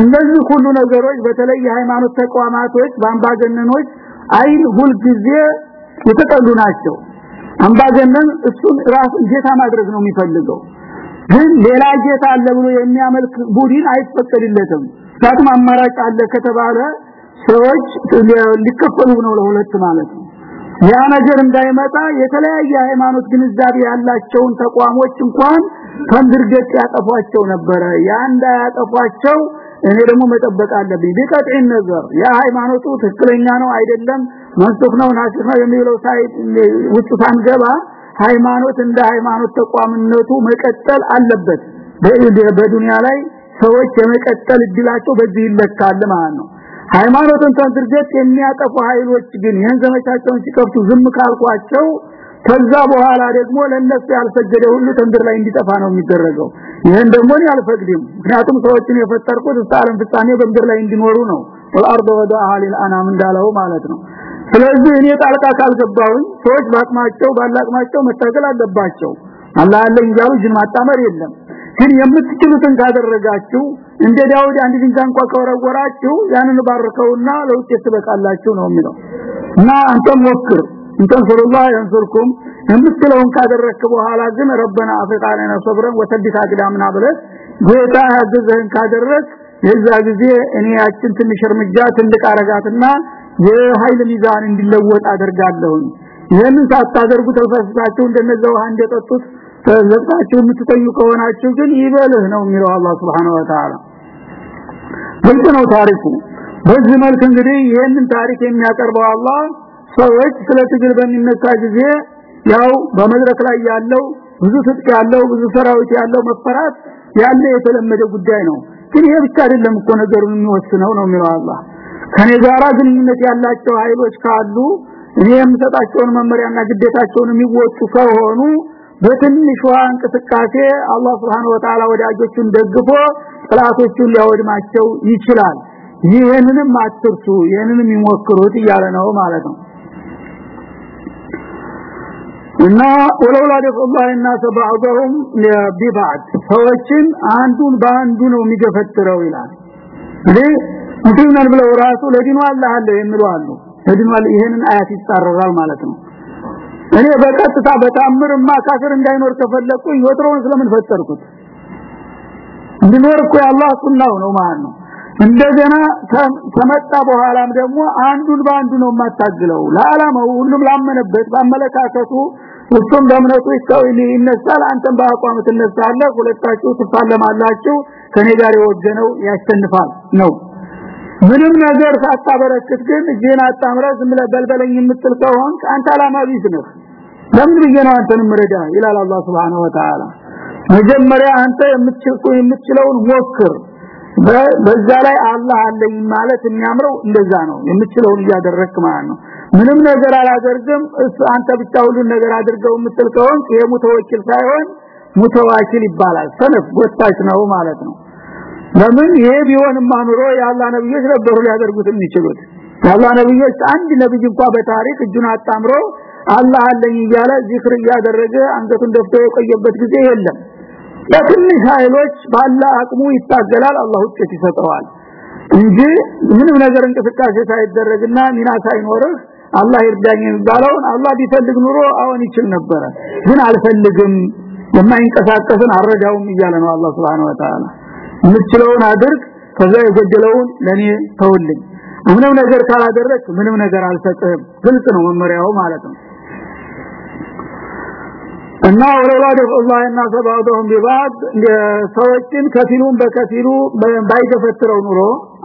እነዚህ ሁሉ ነገሮች በተለይ የሃይማኖት ተቋማቶች በአምባገነኖች አይን ሁልጊዜ የተጠሉ ናቸው። አምባገነን እሱን ራሱ ጌታ ማድረግ ነው የሚፈልገው። ግን ሌላ ጌታ አለ ብሎ የሚያመልክ ቡድን አይፈቀድለትም። ምክንያቱም አማራጭ አለ ከተባለ ሰዎች ሊከፈሉ ነው ለሁለት ማለት ነው። ያ ነገር እንዳይመጣ የተለያየ ሃይማኖት ግንዛቤ ያላቸውን ተቋሞች እንኳን ከንድርገት ያጠፏቸው ነበረ። ያ እንዳያጠፏቸው እኔ ደግሞ መጠበቅ አለብኝ። بقطع النظر ያ ሃይማኖቱ ትክክለኛ ነው አይደለም منسوخ ነው ناسخ ነው የሚለው site ውስጥ ሳንገባ ሃይማኖት እንደ ሃይማኖት ተቋምነቱ መቀጠል አለበት። በዱንያ ላይ ሰዎች የመቀጠል እድላቸው በዚህ ይለካል ማለት ነው ሃይማኖትን ተንትርጀት የሚያጠፉ ኃይሎች ግን ይህን ዘመቻቸውን ሲከፍቱ ዝም ካልኳቸው ከዛ በኋላ ደግሞ ለነሱ ያልሰገደ ሁሉ ተንድር ላይ እንዲጠፋ ነው የሚደረገው። ይሄን ደግሞ እኔ አልፈቅድም። ምክንያቱም ሰዎችን የፈጠርኩት እስከ ዓለም ፍጻሜ በምድር ላይ እንዲኖሩ ነው። ወልአርض ወዳአ ሊልአናም እንዳለው ማለት ነው። ስለዚህ እኔ ጣልቃ ካልገባሁኝ ሰዎች ባቅማቸው ባላቅማቸው መታገል አለባቸው። አላህ ያለኝ እያሉ ጅን ማጣመር የለም ግን የምትችሉትን ካደረጋችሁ እንደ ዳውድ አንድ ድንጋይ እንኳን ከወረወራችሁ ያንን ባርከውና ለውጥ ትበቃላችሁ ነው የሚለው። እና አንተም ሞክር። እንተን ሰለላሁ ያንሱርኩም የምትለውን ካደረክ በኋላ ግን ረበና አፍቃለና ሰብረን ወተዲታ አቅዳምና ብለህ ጌታ ያዘዘህን ካደረክ የዛ ጊዜ እኔ ያችን ትንሽ እርምጃ ትልቅ አረጋትና የኃይል ሚዛን እንዲለወጥ አደርጋለሁ ይህንን ሳታደርጉ ተፈስታችሁ እንደነዛ ውሃ እንደጠጡት ተዘጣችሁ የምትተኙ ከሆናችሁ ግን ይበልህ ነው የሚለው አላህ Subhanahu Wa ግልጽ ነው ታሪኩ። በዚህ መልክ እንግዲህ ይህንን ታሪክ የሚያቀርበው አላህ ሰዎች ስለ ትግል በሚነሳ ጊዜ ያው በመድረክ ላይ ያለው ብዙ ትጥቅ ያለው ብዙ ሰራዊት ያለው መፈራት ያለ የተለመደ ጉዳይ ነው። ግን ይሄ ብቻ አይደለም እኮ ነገሩን የሚወስነው ነው የሚለው አላህ። ከኔ ጋራ ግንኙነት ያላቸው ኃይሎች ካሉ እኔ የምሰጣቸውን መመሪያና ግዴታቸውን የሚወጡ ከሆኑ በትንሿ እንቅስቃሴ አላህ Subhanahu Wa Ta'ala ወዳጆቹን ደግፎ ጥላቶቹን ሊያወድማቸው ይችላል። ይሄንንም አትርሱ ይሄንንም ይሞክሩት እያለ ነው ማለት ነው። እና ወለውላ ደፈላህ እና ሰባሁም ለቢባድ ሰዎችን አንዱን በአንዱ ነው የሚገፈትረው ይላል። እንዴ ሙስሊም ብለው ራሱ ለዲኑ አላህ አለ የሚሉ አሉ። ለዲኑ ይሄንን አያት ይጻረራል ማለት ነው። እኔ በቀጥታ በታምርማ ካፍር እንዳይኖር ከፈለኩኝ ወትሮውን ስለምን ፈጠርኩት? እንዲኖር እኮ የአላህ ሱናው ነው ማለት ነው። እንደገና ከመጣ በኋላም ደግሞ አንዱን በአንዱ ነው የማታግለው። ለዓላማው ሁሉም ላመነበት ባመለካከቱ እሱም በእምነቱ ይነሳል አንተም በአቋም ትነሳለህ ሁለታችሁ ትፋለማላችሁ ከኔ ጋር የወገነው ያሸንፋል ነው። ምንም ነገር ሳታበረክት ግን እጅህን አጣምረህ ዝም ብለህ በልበለኝ የምትል ከሆንክ አንተ አላማ ቢስ ነህ ለምን ብዬ ነው አንተን ምረዳ ይላል አላህ Subhanahu Wa Ta'ala መጀመሪያ አንተ የምትችለው የምትችለውን ሞክር። በዛ ላይ አላህ አለኝ ማለት የሚያምረው እንደዛ ነው። የምትችለውን እያደረክ ማለት ነው። ምንም ነገር አላደርግም። እሱ አንተ ብቻ ሁሉን ነገር አድርገው የምትል ከሆንክ የሙተወኪል ሳይሆን ሙተዋኪል ይባላል። ሰነፍ ወጣች ነው ማለት ነው። ለምን? ይሄ ቢሆንማ ኑሮ የአላህ ነብዮች ነበሩ ሊያደርጉት የሚችሉት። የአላህ ነብዮች አንድ ነብይ እንኳን በታሪክ እጁን አጣምሮ አላህ አለኝ እያለ ዚክር እያደረገ አንገቱን ደፍቶ የቆየበት ጊዜ የለም። ለትንሽ ኃይሎች ባለ አቅሙ ይታገላል አላህ ውጤት ይሰጠዋል እንጂ ምንም ነገር እንቅስቃሴ ሳይደረግና ሚና ሳይኖርህ አላህ ይርዳኝ የሚባለውን አላህ ቢፈልግ ኑሮ አሁን ይችል ነበረ። ግን አልፈልግም የማይንቀሳቀስን አረዳውም እያለ ነው አላህ Subhanahu Wa Ta'ala የምትችለውን አድርግ ከዛ የጎደለውን ለኔ ተውልኝ። ምንም ነገር ካላደረክ ምንም ነገር አልሰጥህም። ግልጽ ነው መመሪያው ማለት ነው እና ወለላ ደፍላህ እና ሰባዶም ቢባድ ሰዎችን ከፊሉን በከፊሉ ባይገፈትረው ኑሮ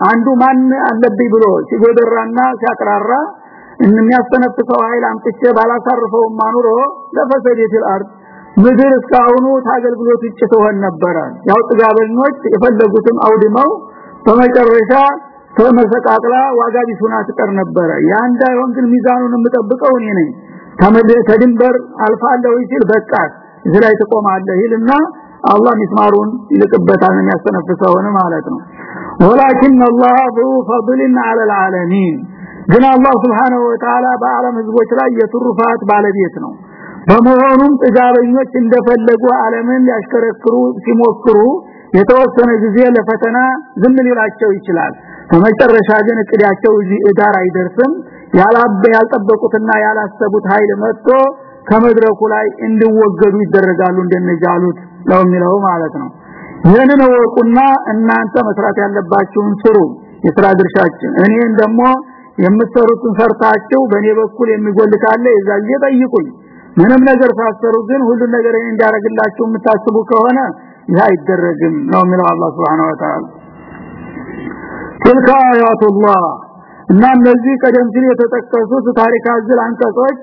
አንዱ ማን አለብኝ ብሎ ሲጎደራና ሲያቀራራ የሚያስተነፍሰው ኃይል አምጥቼ ባላሳርፈው ማኑሮ ለፈሰደት አርድ ምድር እስካሁኑ ታገልግሎት ውጭ ትሆን ነበረ። ያው ጥጋበኞች የፈለጉትን አውድመው በመጨረሻ ተመሰቃቅላ ዋጋ ቢሱና ትቀር ነበረ። ያ እንዳይሆን ግን ሚዛኑን የምጠብቀው እኔ ነኝ ከድንበር አልፋለሁ ይችል በቃት እዚህ ላይ ትቆማለህ ይልና አላህ ሚስማሩን ይልቅበታል የሚያስተነፍሰውን ማለት ነው ወላኪን አላህ ذو فضل على العالمين ግን አላህ Subhanahu Wa Ta'ala በአለም ህዝቦች ላይ የትሩፋት ባለቤት ነው በመሆኑም ጥጋበኞች እንደፈለጉ ዓለምን ያሽከረክሩ ሲሞክሩ የተወሰነ ጊዜ ለፈተና ዝም ሊላቸው ይችላል በመጨረሻ ግን እቅዳቸው እዚህ እዳር አይደርስም ያላበ ያልጠበቁትና ያላሰቡት ኃይል መጥቶ ከመድረኩ ላይ እንዲወገዱ ይደረጋሉ እንደነጃሉት ነው የሚለው ማለት ነው። ይህንን ወቁና እናንተ መስራት ያለባችሁን ስሩ። የሥራ ድርሻችን። እኔን ደግሞ የምትሰሩትን ሰርታችሁ በእኔ በኩል የሚጎል ካለ የዛን ጠይቁኝ። ምንም ነገር ሳሰሩ ግን ሁሉ ነገር እንዲያረግላችሁ የምታስቡ ከሆነ ይህ አይደረግም ነው የሚለው አላህ Subhanahu Wa Ta'ala ትልካ አያቱላህ እና እነዚህ ቀደም ሲል የተጠቀሱት ታሪክ አዘል አንቀጾች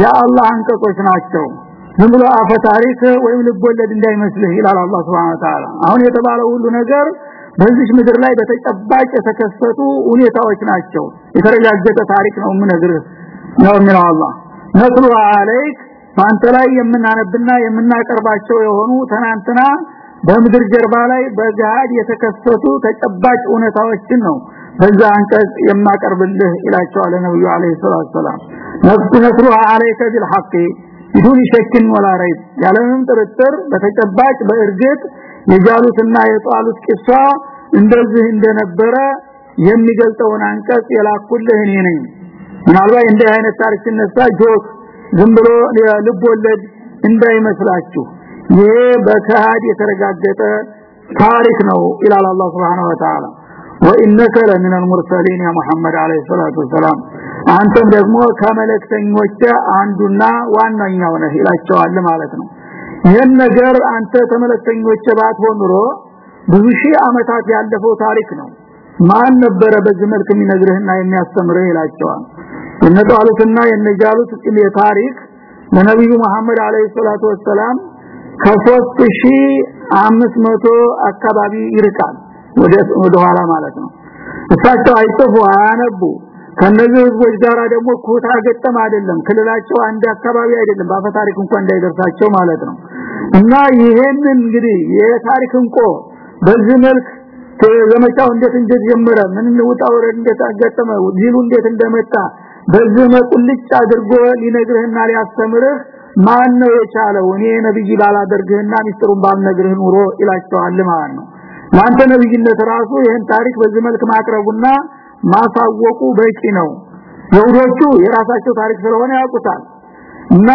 የአላህ አንቀጾች ናቸው። ዝም ብሎ አፈ ታሪክ ወይም ልቦለድ እንዳይመስልህ ይላል አላህ Subhanahu Wa አሁን የተባለው ሁሉ ነገር በዚህ ምድር ላይ በተጨባጭ የተከሰቱ ሁኔታዎች ናቸው። የተረጋገጠ ታሪክ ነው የምነግርህ ነው የሚለው አላህ። ነጥሩ አለይክ ባንተ ላይ የምናነብና የምናቀርባቸው የሆኑ ትናንትና በምድር ጀርባ ላይ በጋድ የተከሰቱ ተጨባጭ እውነታዎችን ነው በዛ አንቀጽ የማቀርብልህ ኢላቸዋል ነብዩ አለይሂ ሰላቱ ሰላም ነፍስ ነስሩ አለይከ ቢልሐቅ بدون شك ولا ريب ያለምንም ጥርጥር በተጨባጭ በእርግጥ የጃሉትና የጧሉት ቂሷ እንደዚህ እንደነበረ የሚገልጸውን አንቀጽ የላኩልህ እኔ ነኝ ምናልባት እንደ አይነት ታሪክ ሲነሳ ጆክ ዝም ብሎ ልብ ወለድ እንዳይመስላችሁ ይሄ በከሃድ የተረጋገጠ ታሪክ ነው ይላል አላህ Subhanahu Wa Ta'ala ወኢነከ ለሚን አልሙርሰሊን ያ መሐመድ አለይሂ ሰላቱ ወሰላም። አንተም ደግሞ ከመለክተኞች አንዱና ዋናኛው ነህ ይላቸዋል ማለት ነው። ይህን ነገር አንተ ተመለክተኞች ባትሆን ኑሮ ብዙ ሺህ አመታት ያለፈው ታሪክ ነው። ማን ነበረ በዚህ መልክ የሚነግርህና የሚያስተምርህ ይላቸዋል። የነጣሉትና የነጃሉት የታሪክ ለነብዩ መሐመድ አለይሂ ሰላቱ ወሰላም ከ ሺህ አምስት መቶ አካባቢ ይርቃል። ወደ ወደ ማለት ነው። እሳቸው አይጥፉ አያነቡ። ከነዚህ ህዝቦች ጋር ደግሞ ኩታ ገጠም አይደለም። ክልላቸው አንድ አካባቢ አይደለም። ባፈ ታሪክ እንኳን እንዳይደርሳቸው ማለት ነው። እና ይሄን እንግዲህ የታሪክ እንቆ በዚህ መልክ ዘመቻው እንዴት እንደጀመረ ምን ውጣ ወረድ እንዴት አጋጠመ ዲሉ እንዴት እንደመጣ በዚህ መቁልጭ አድርጎ ሊነግርህና ሊያስተምርህ ማን ነው የቻለው? እኔ ነብይ ባላደርግህና ሚስጥሩን ባልነግርህ ኑሮ ይላቸዋል ማለት ነው ማንተ ነብይነት ራሱ ይህን ታሪክ በዚህ መልክ ማቅረቡና ማሳወቁ በቂ ነው። ይሁዶቹ የራሳቸው ታሪክ ስለሆነ ያውቁታል። እና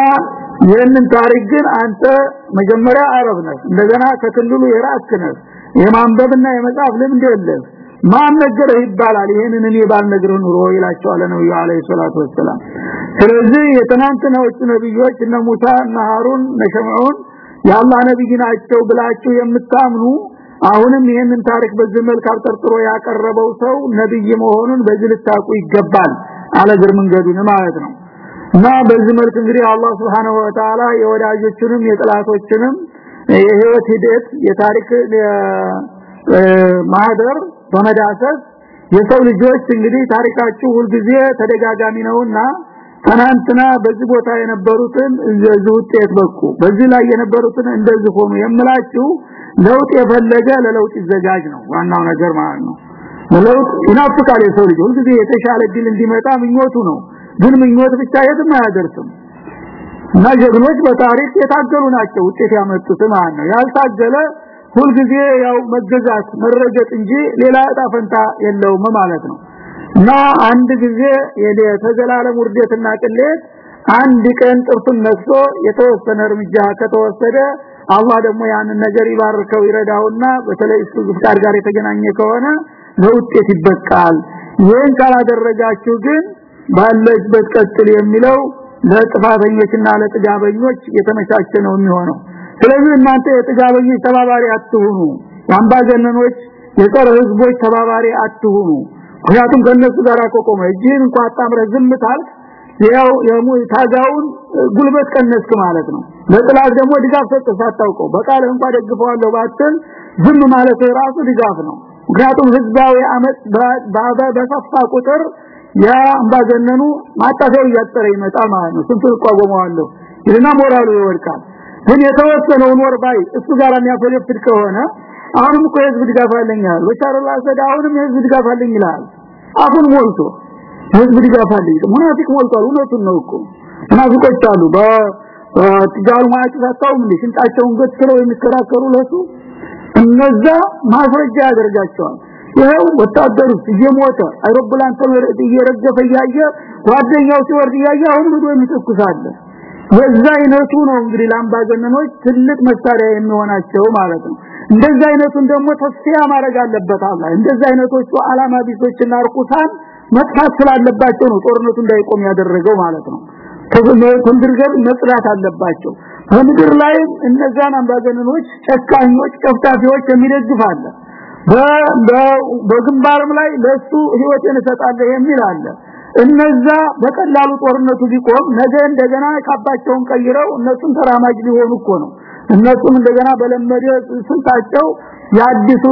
ይህንን ታሪክ ግን አንተ መጀመሪያ አረብ ነህ እንደገና ከክልሉ የራስክ ነህ። የማንበብና የመጻፍ ልምድ የለህ ማን ነገረህ ይባላል? ይሄንን እኔ ባልነግርህ ኑሮ ይላቸዋል ነብዩ አለይሂ ሰላቱ ወሰለም ስለዚህ የትናንትናዎቹ ነብዮች እነ ሙሳ እነ ሃሩን እነ ሸምዑን የአላህ ነብይ ናቸው ብላችሁ የምታምኑ አሁንም ይሄንን ታሪክ በዚህ መልክ አብጠርጥሮ ያቀረበው ሰው ነብይ መሆኑን በዚህ ልታቁ ይገባል። አለግር መንገዱን ማለት ነው። እና በዚህ መልክ እንግዲህ አላህ Subhanahu Wa Ta'ala የወዳጆቹንም የጥላቶችንም የህይወት ሂደት የታሪክ ማህደር በመዳሰስ የሰው ልጆች እንግዲህ ታሪካችሁ ሁልጊዜ ተደጋጋሚ ነውና ትናንትና በዚህ ቦታ የነበሩትን እንደዚህ ውጤት በቁ በዚህ ላይ የነበሩትን እንደዚህ ሆኑ የምላችሁ ለውጥ የፈለገ ለለውጥ ይዘጋጅ ነው ዋናው ነገር ማለት ነው። ለውጥ ይናፍቃል የሰው ልጅ። ሁልጊዜ የተሻለ ድል እንዲመጣ ምኞቱ ነው። ግን ምኞት ብቻ የትም አያደርስም። እና ጀግኖች በታሪክ የታገሉ ናቸው ውጤት ያመጡት ማለት ነው። ያልታገለ ሁልጊዜ ያው መገዛት መረገጥ እንጂ ሌላ እጣ ፈንታ የለውም ማለት ነው። እና አንድ ጊዜ የተዘላለም ውርደትና ቅሌት አንድ ቀን ጥርሱን ነክሶ የተወሰነ እርምጃ ከተወሰደ አላህ ደግሞ ያንን ነገር ይባርከው ይረዳውና በተለይ እሱ ፍቃድ ጋር የተገናኘ ከሆነ ለውጤት ይበቃል። ይህን ካላደረጋችሁ ግን ባለበት ቀጥል የሚለው ለጥፋተኞችና ለጥጋበኞች የተመቻቸ ነው የሚሆነው። ስለዚህ እናንተ የጥጋበኞች ተባባሪ አትሁኑ። የአምባገነኖች የጸረ ህዝቦች ተባባሪ አትሁኑ። ምክንያቱም ከነሱ ጋር ቆቆመ እጅህን እንኳን አጣምረ ዝም ታልክ ያው የሙታጋውን ጉልበት ቀነስክ ማለት ነው ለጥላት ደግሞ ድጋፍ ሰጥተህ ሳታውቀው በቃል እንኳን ደግፈዋለሁ ባትል ዝም ማለት ራሱ ድጋፍ ነው። ምክንያቱም ህዝባዊ አመት ባባ በሰፋ ቁጥር ያ አምባገነኑ ማጣፈው እያጠረ ይመጣል ማለት ነው። ስንቱ ቆቆመዋለሁ ይልና ሞራሉ ይወድቃል። ግን የተወሰነውን ወር ባይ እሱ ጋር የሚያፈለፍድ ከሆነ አሁንም እኮ የህዝብ ድጋፍ አለኛል በሻር አልአሰድ አሁንም የህዝብ ድጋፍ አለኝ ይላል። አሁን ሞልቶ ህዝብ ድጋፍ አለኝ። ሙናፊቅ ሞልቷል። እውነቱን ነው እኮ። ሙናፊቆች አሉ በትጃሉ ማለት ታጣው ምን ሽንጣቸውን ገትረው የሚከራከሩ ለሱ እነዛ ማስረጃ ያደርጋቸዋል። ይሄው ወታደሩ እየሞተ አይሮፕላን ተመረ እየረገፈ ያየ ጓደኛው ሲወርድ ያየ አሁን ሄዶ የሚተኩሳለ የዛ አይነቱ ነው እንግዲህ ላምባገነኖች ትልቅ መሳሪያ የሚሆናቸው ማለት ነው። እንደዛ አይነቱን ደግሞ ተስፋ ማድረግ አለበት አላህ። እንደዛ አይነቶቹ አላማ ቢሶችና ርኩሳን መጥፋት ስላለባቸው ነው ጦርነቱ እንዳይቆም ያደረገው ማለት ነው ከምድር መጥራት አለባቸው። በምድር ላይ እነዛን አምባገነኖች ጨካኞች ጨፍታፊዎች የሚደግፍ አለ በግንባርም ላይ ለሱ ህይወትን እሰጣለሁ የሚል አለ። እነዛ በቀላሉ ጦርነቱ ቢቆም ነገ እንደገና ካባቸውን ቀይረው እነሱም ተራማጅ ሊሆኑ እኮ ነው። እነሱም እንደገና በለመደ ስልታቸው የአዲሱ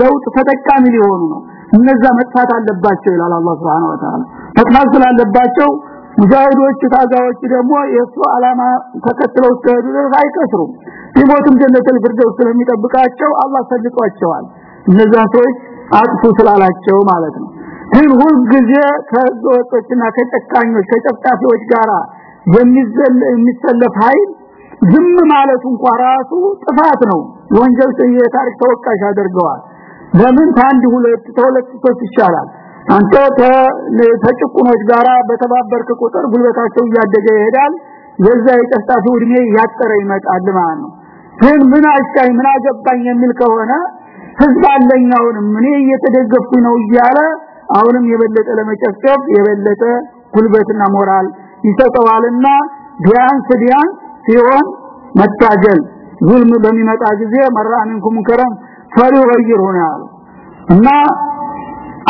ለውጥ ተጠቃሚ ሊሆኑ ነው። እነዛ መጥፋት አለባቸው ይላል አላህ Subhanahu Wa Ta'ala መጥፋት ስላለባቸው ሙጃሂዶች ታጋዎች ደግሞ የሱ አላማ ተከትለው ሲሄዱ አይከስሩም ቢሞቱም ጀነተል ፍርደውስ ስለሚጠብቃቸው አላህ ሰልጧቸዋል እነዛ ሰዎች አጥፉ ስላላቸው ማለት ነው። ግን ሁሉ ጊዜ ከዘወጦችና ከጨካኞች ከጨፍጣፊዎች ጋራ የሚዘል የሚሰለፍ ኃይል ዝም ማለቱ እንኳን ራሱ ጥፋት ነው። ወንጀል የታሪክ ተወቃሽ አድርገዋል። ለምን ታንድ ሁለት ተሁለት ሶስት ይሻላል አንተ ተጭቁኖች ጋራ በተባበርክ ቁጥር ጉልበታቸው እያደገ ይሄዳል። የዛ የጨፍጣፊው እድሜ ያጠረ ይመጣል ማለት ነው። ግን ምን አሻይ ምን አገባኝ የሚል ከሆነ ህዝብ አለኛውንም እኔ እየተደገፍኩ ነው እያለ አሁንም የበለጠ ለመጨፍጨፍ የበለጠ ጉልበትና ሞራል ይሰጠዋልና ቢያንስ ቢያንስ ሲሆን መታገል ዙልም በሚመጣ ጊዜ መራንኩም ከረም ፈሪ ወይር ሆናል እና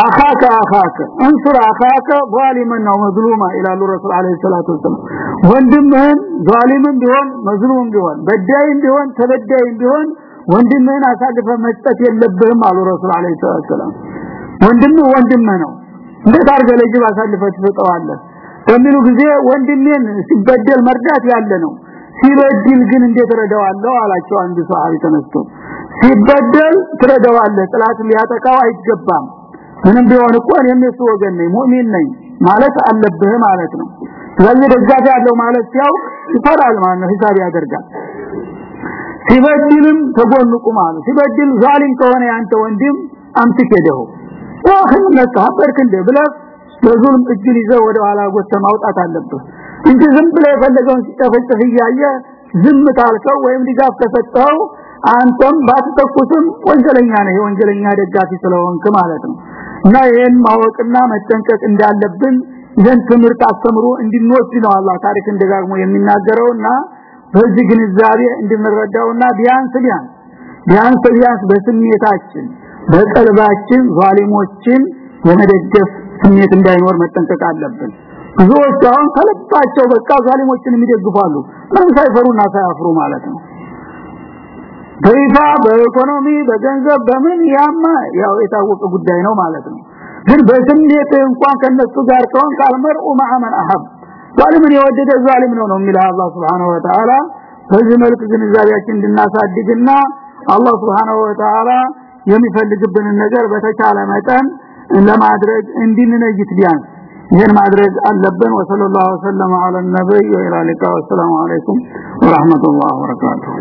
አኻከ አኻከ እንሱር አኻከ ዛሊመን ነው መዝሉማ ይላሉ ረሱል አለይሂ ሰላቱ ወሰለም ወንድምህን ዛሊምን ቢሆን መዝሉም ቢሆን በዳይም ቢሆን ተበዳይም ቢሆን ወንድምህን አሳልፈ መስጠት የለብህም አሉ ረሱል አለይሂ ሰላቱ ወሰለም ወንድምህ ወንድምህ ነው። እንዴት አድርገህ ለጅብ አሳልፈህ ትሰጠዋለህ? ጊዜ ወንድሜን ሲበደል መርዳት ያለ ነው። ሲበድል ግን እንዴት ረዳዋለሁ አላቸው አንድ ሰሃቢ ተነስቶ። ሲበደል ትረዳዋለህ ጥላት ሊያጠቃው አይገባም ምንም ቢሆን እኮ የነሱ ወገን ነኝ ሙእሚን ነኝ ማለት አለብህ ማለት ነው። ስለዚህ ደጋፊ ያለው ማለት ሲያው ይፈራል ማለት ነው ሂሳብ ያደርጋል። ሲበድልም ተጎንቁ ማለት ሲበድል ዛሊም ከሆነ ያንተ ወንድም አምትከደው ወህም ለካበርክ እንደ ብለህ በዙልም እጅል ይዘህ ወደ ኋላ ጎተ ማውጣት አለብህ። እንጂ ዝም ብለህ የፈለገውን ሲጨፈጭፍ እያየ ዝም ታልከው ወይም ድጋፍ ከሰጠው አንተም ባትተኩስም ወንጀለኛ ነህ የወንጀለኛ ደጋፊ ስለሆንክ ማለት ነው። እና ይሄን ማወቅና መጠንቀቅ እንዳለብን ይህን ትምህርት አስተምሮ እንድንወስድ ነው አላህ ታሪክን ደጋግሞ የሚናገረውና በዚህ ግንዛቤ እንድንረዳውና ቢያንስ ቢያንስ ቢያንስ ቢያንስ በስሜታችን በቀልባችን ዛሊሞችን የመደገፍ ስሜት እንዳይኖር መጠንቀቅ አለብን። ብዙዎች አሁን ከልባቸው በቃ ዛሊሞችን የሚደግፋሉ ምንም ሳይፈሩና ሳያፍሩ ማለት ነው በይፋ በኢኮኖሚ በገንዘብ በምን ያማ ያው የታወቀ ጉዳይ ነው ማለት ነው። ግን በስሜት እንኳን ከነሱ ጋር ከሆን ካልመርኡ ማአመን አሐብ። ዛሊምን የወደደ ዛሊም ነው ነው የሚለው አላህ Subhanahu Wa በዚህ መልክ ግንዛቤያችን እንድናሳድግና አላህ Subhanahu Wa Ta'ala ነገር በተቻለ መጠን ለማድረግ እንድንነይት ቢያንስ። ይሄን ማድረግ አለብን። ወሰለላሁ ዐለ ነብይ ወኢላ ሊቃ ወሰላሙ አለይኩም ወራህመቱላሂ ወበረካቱሁ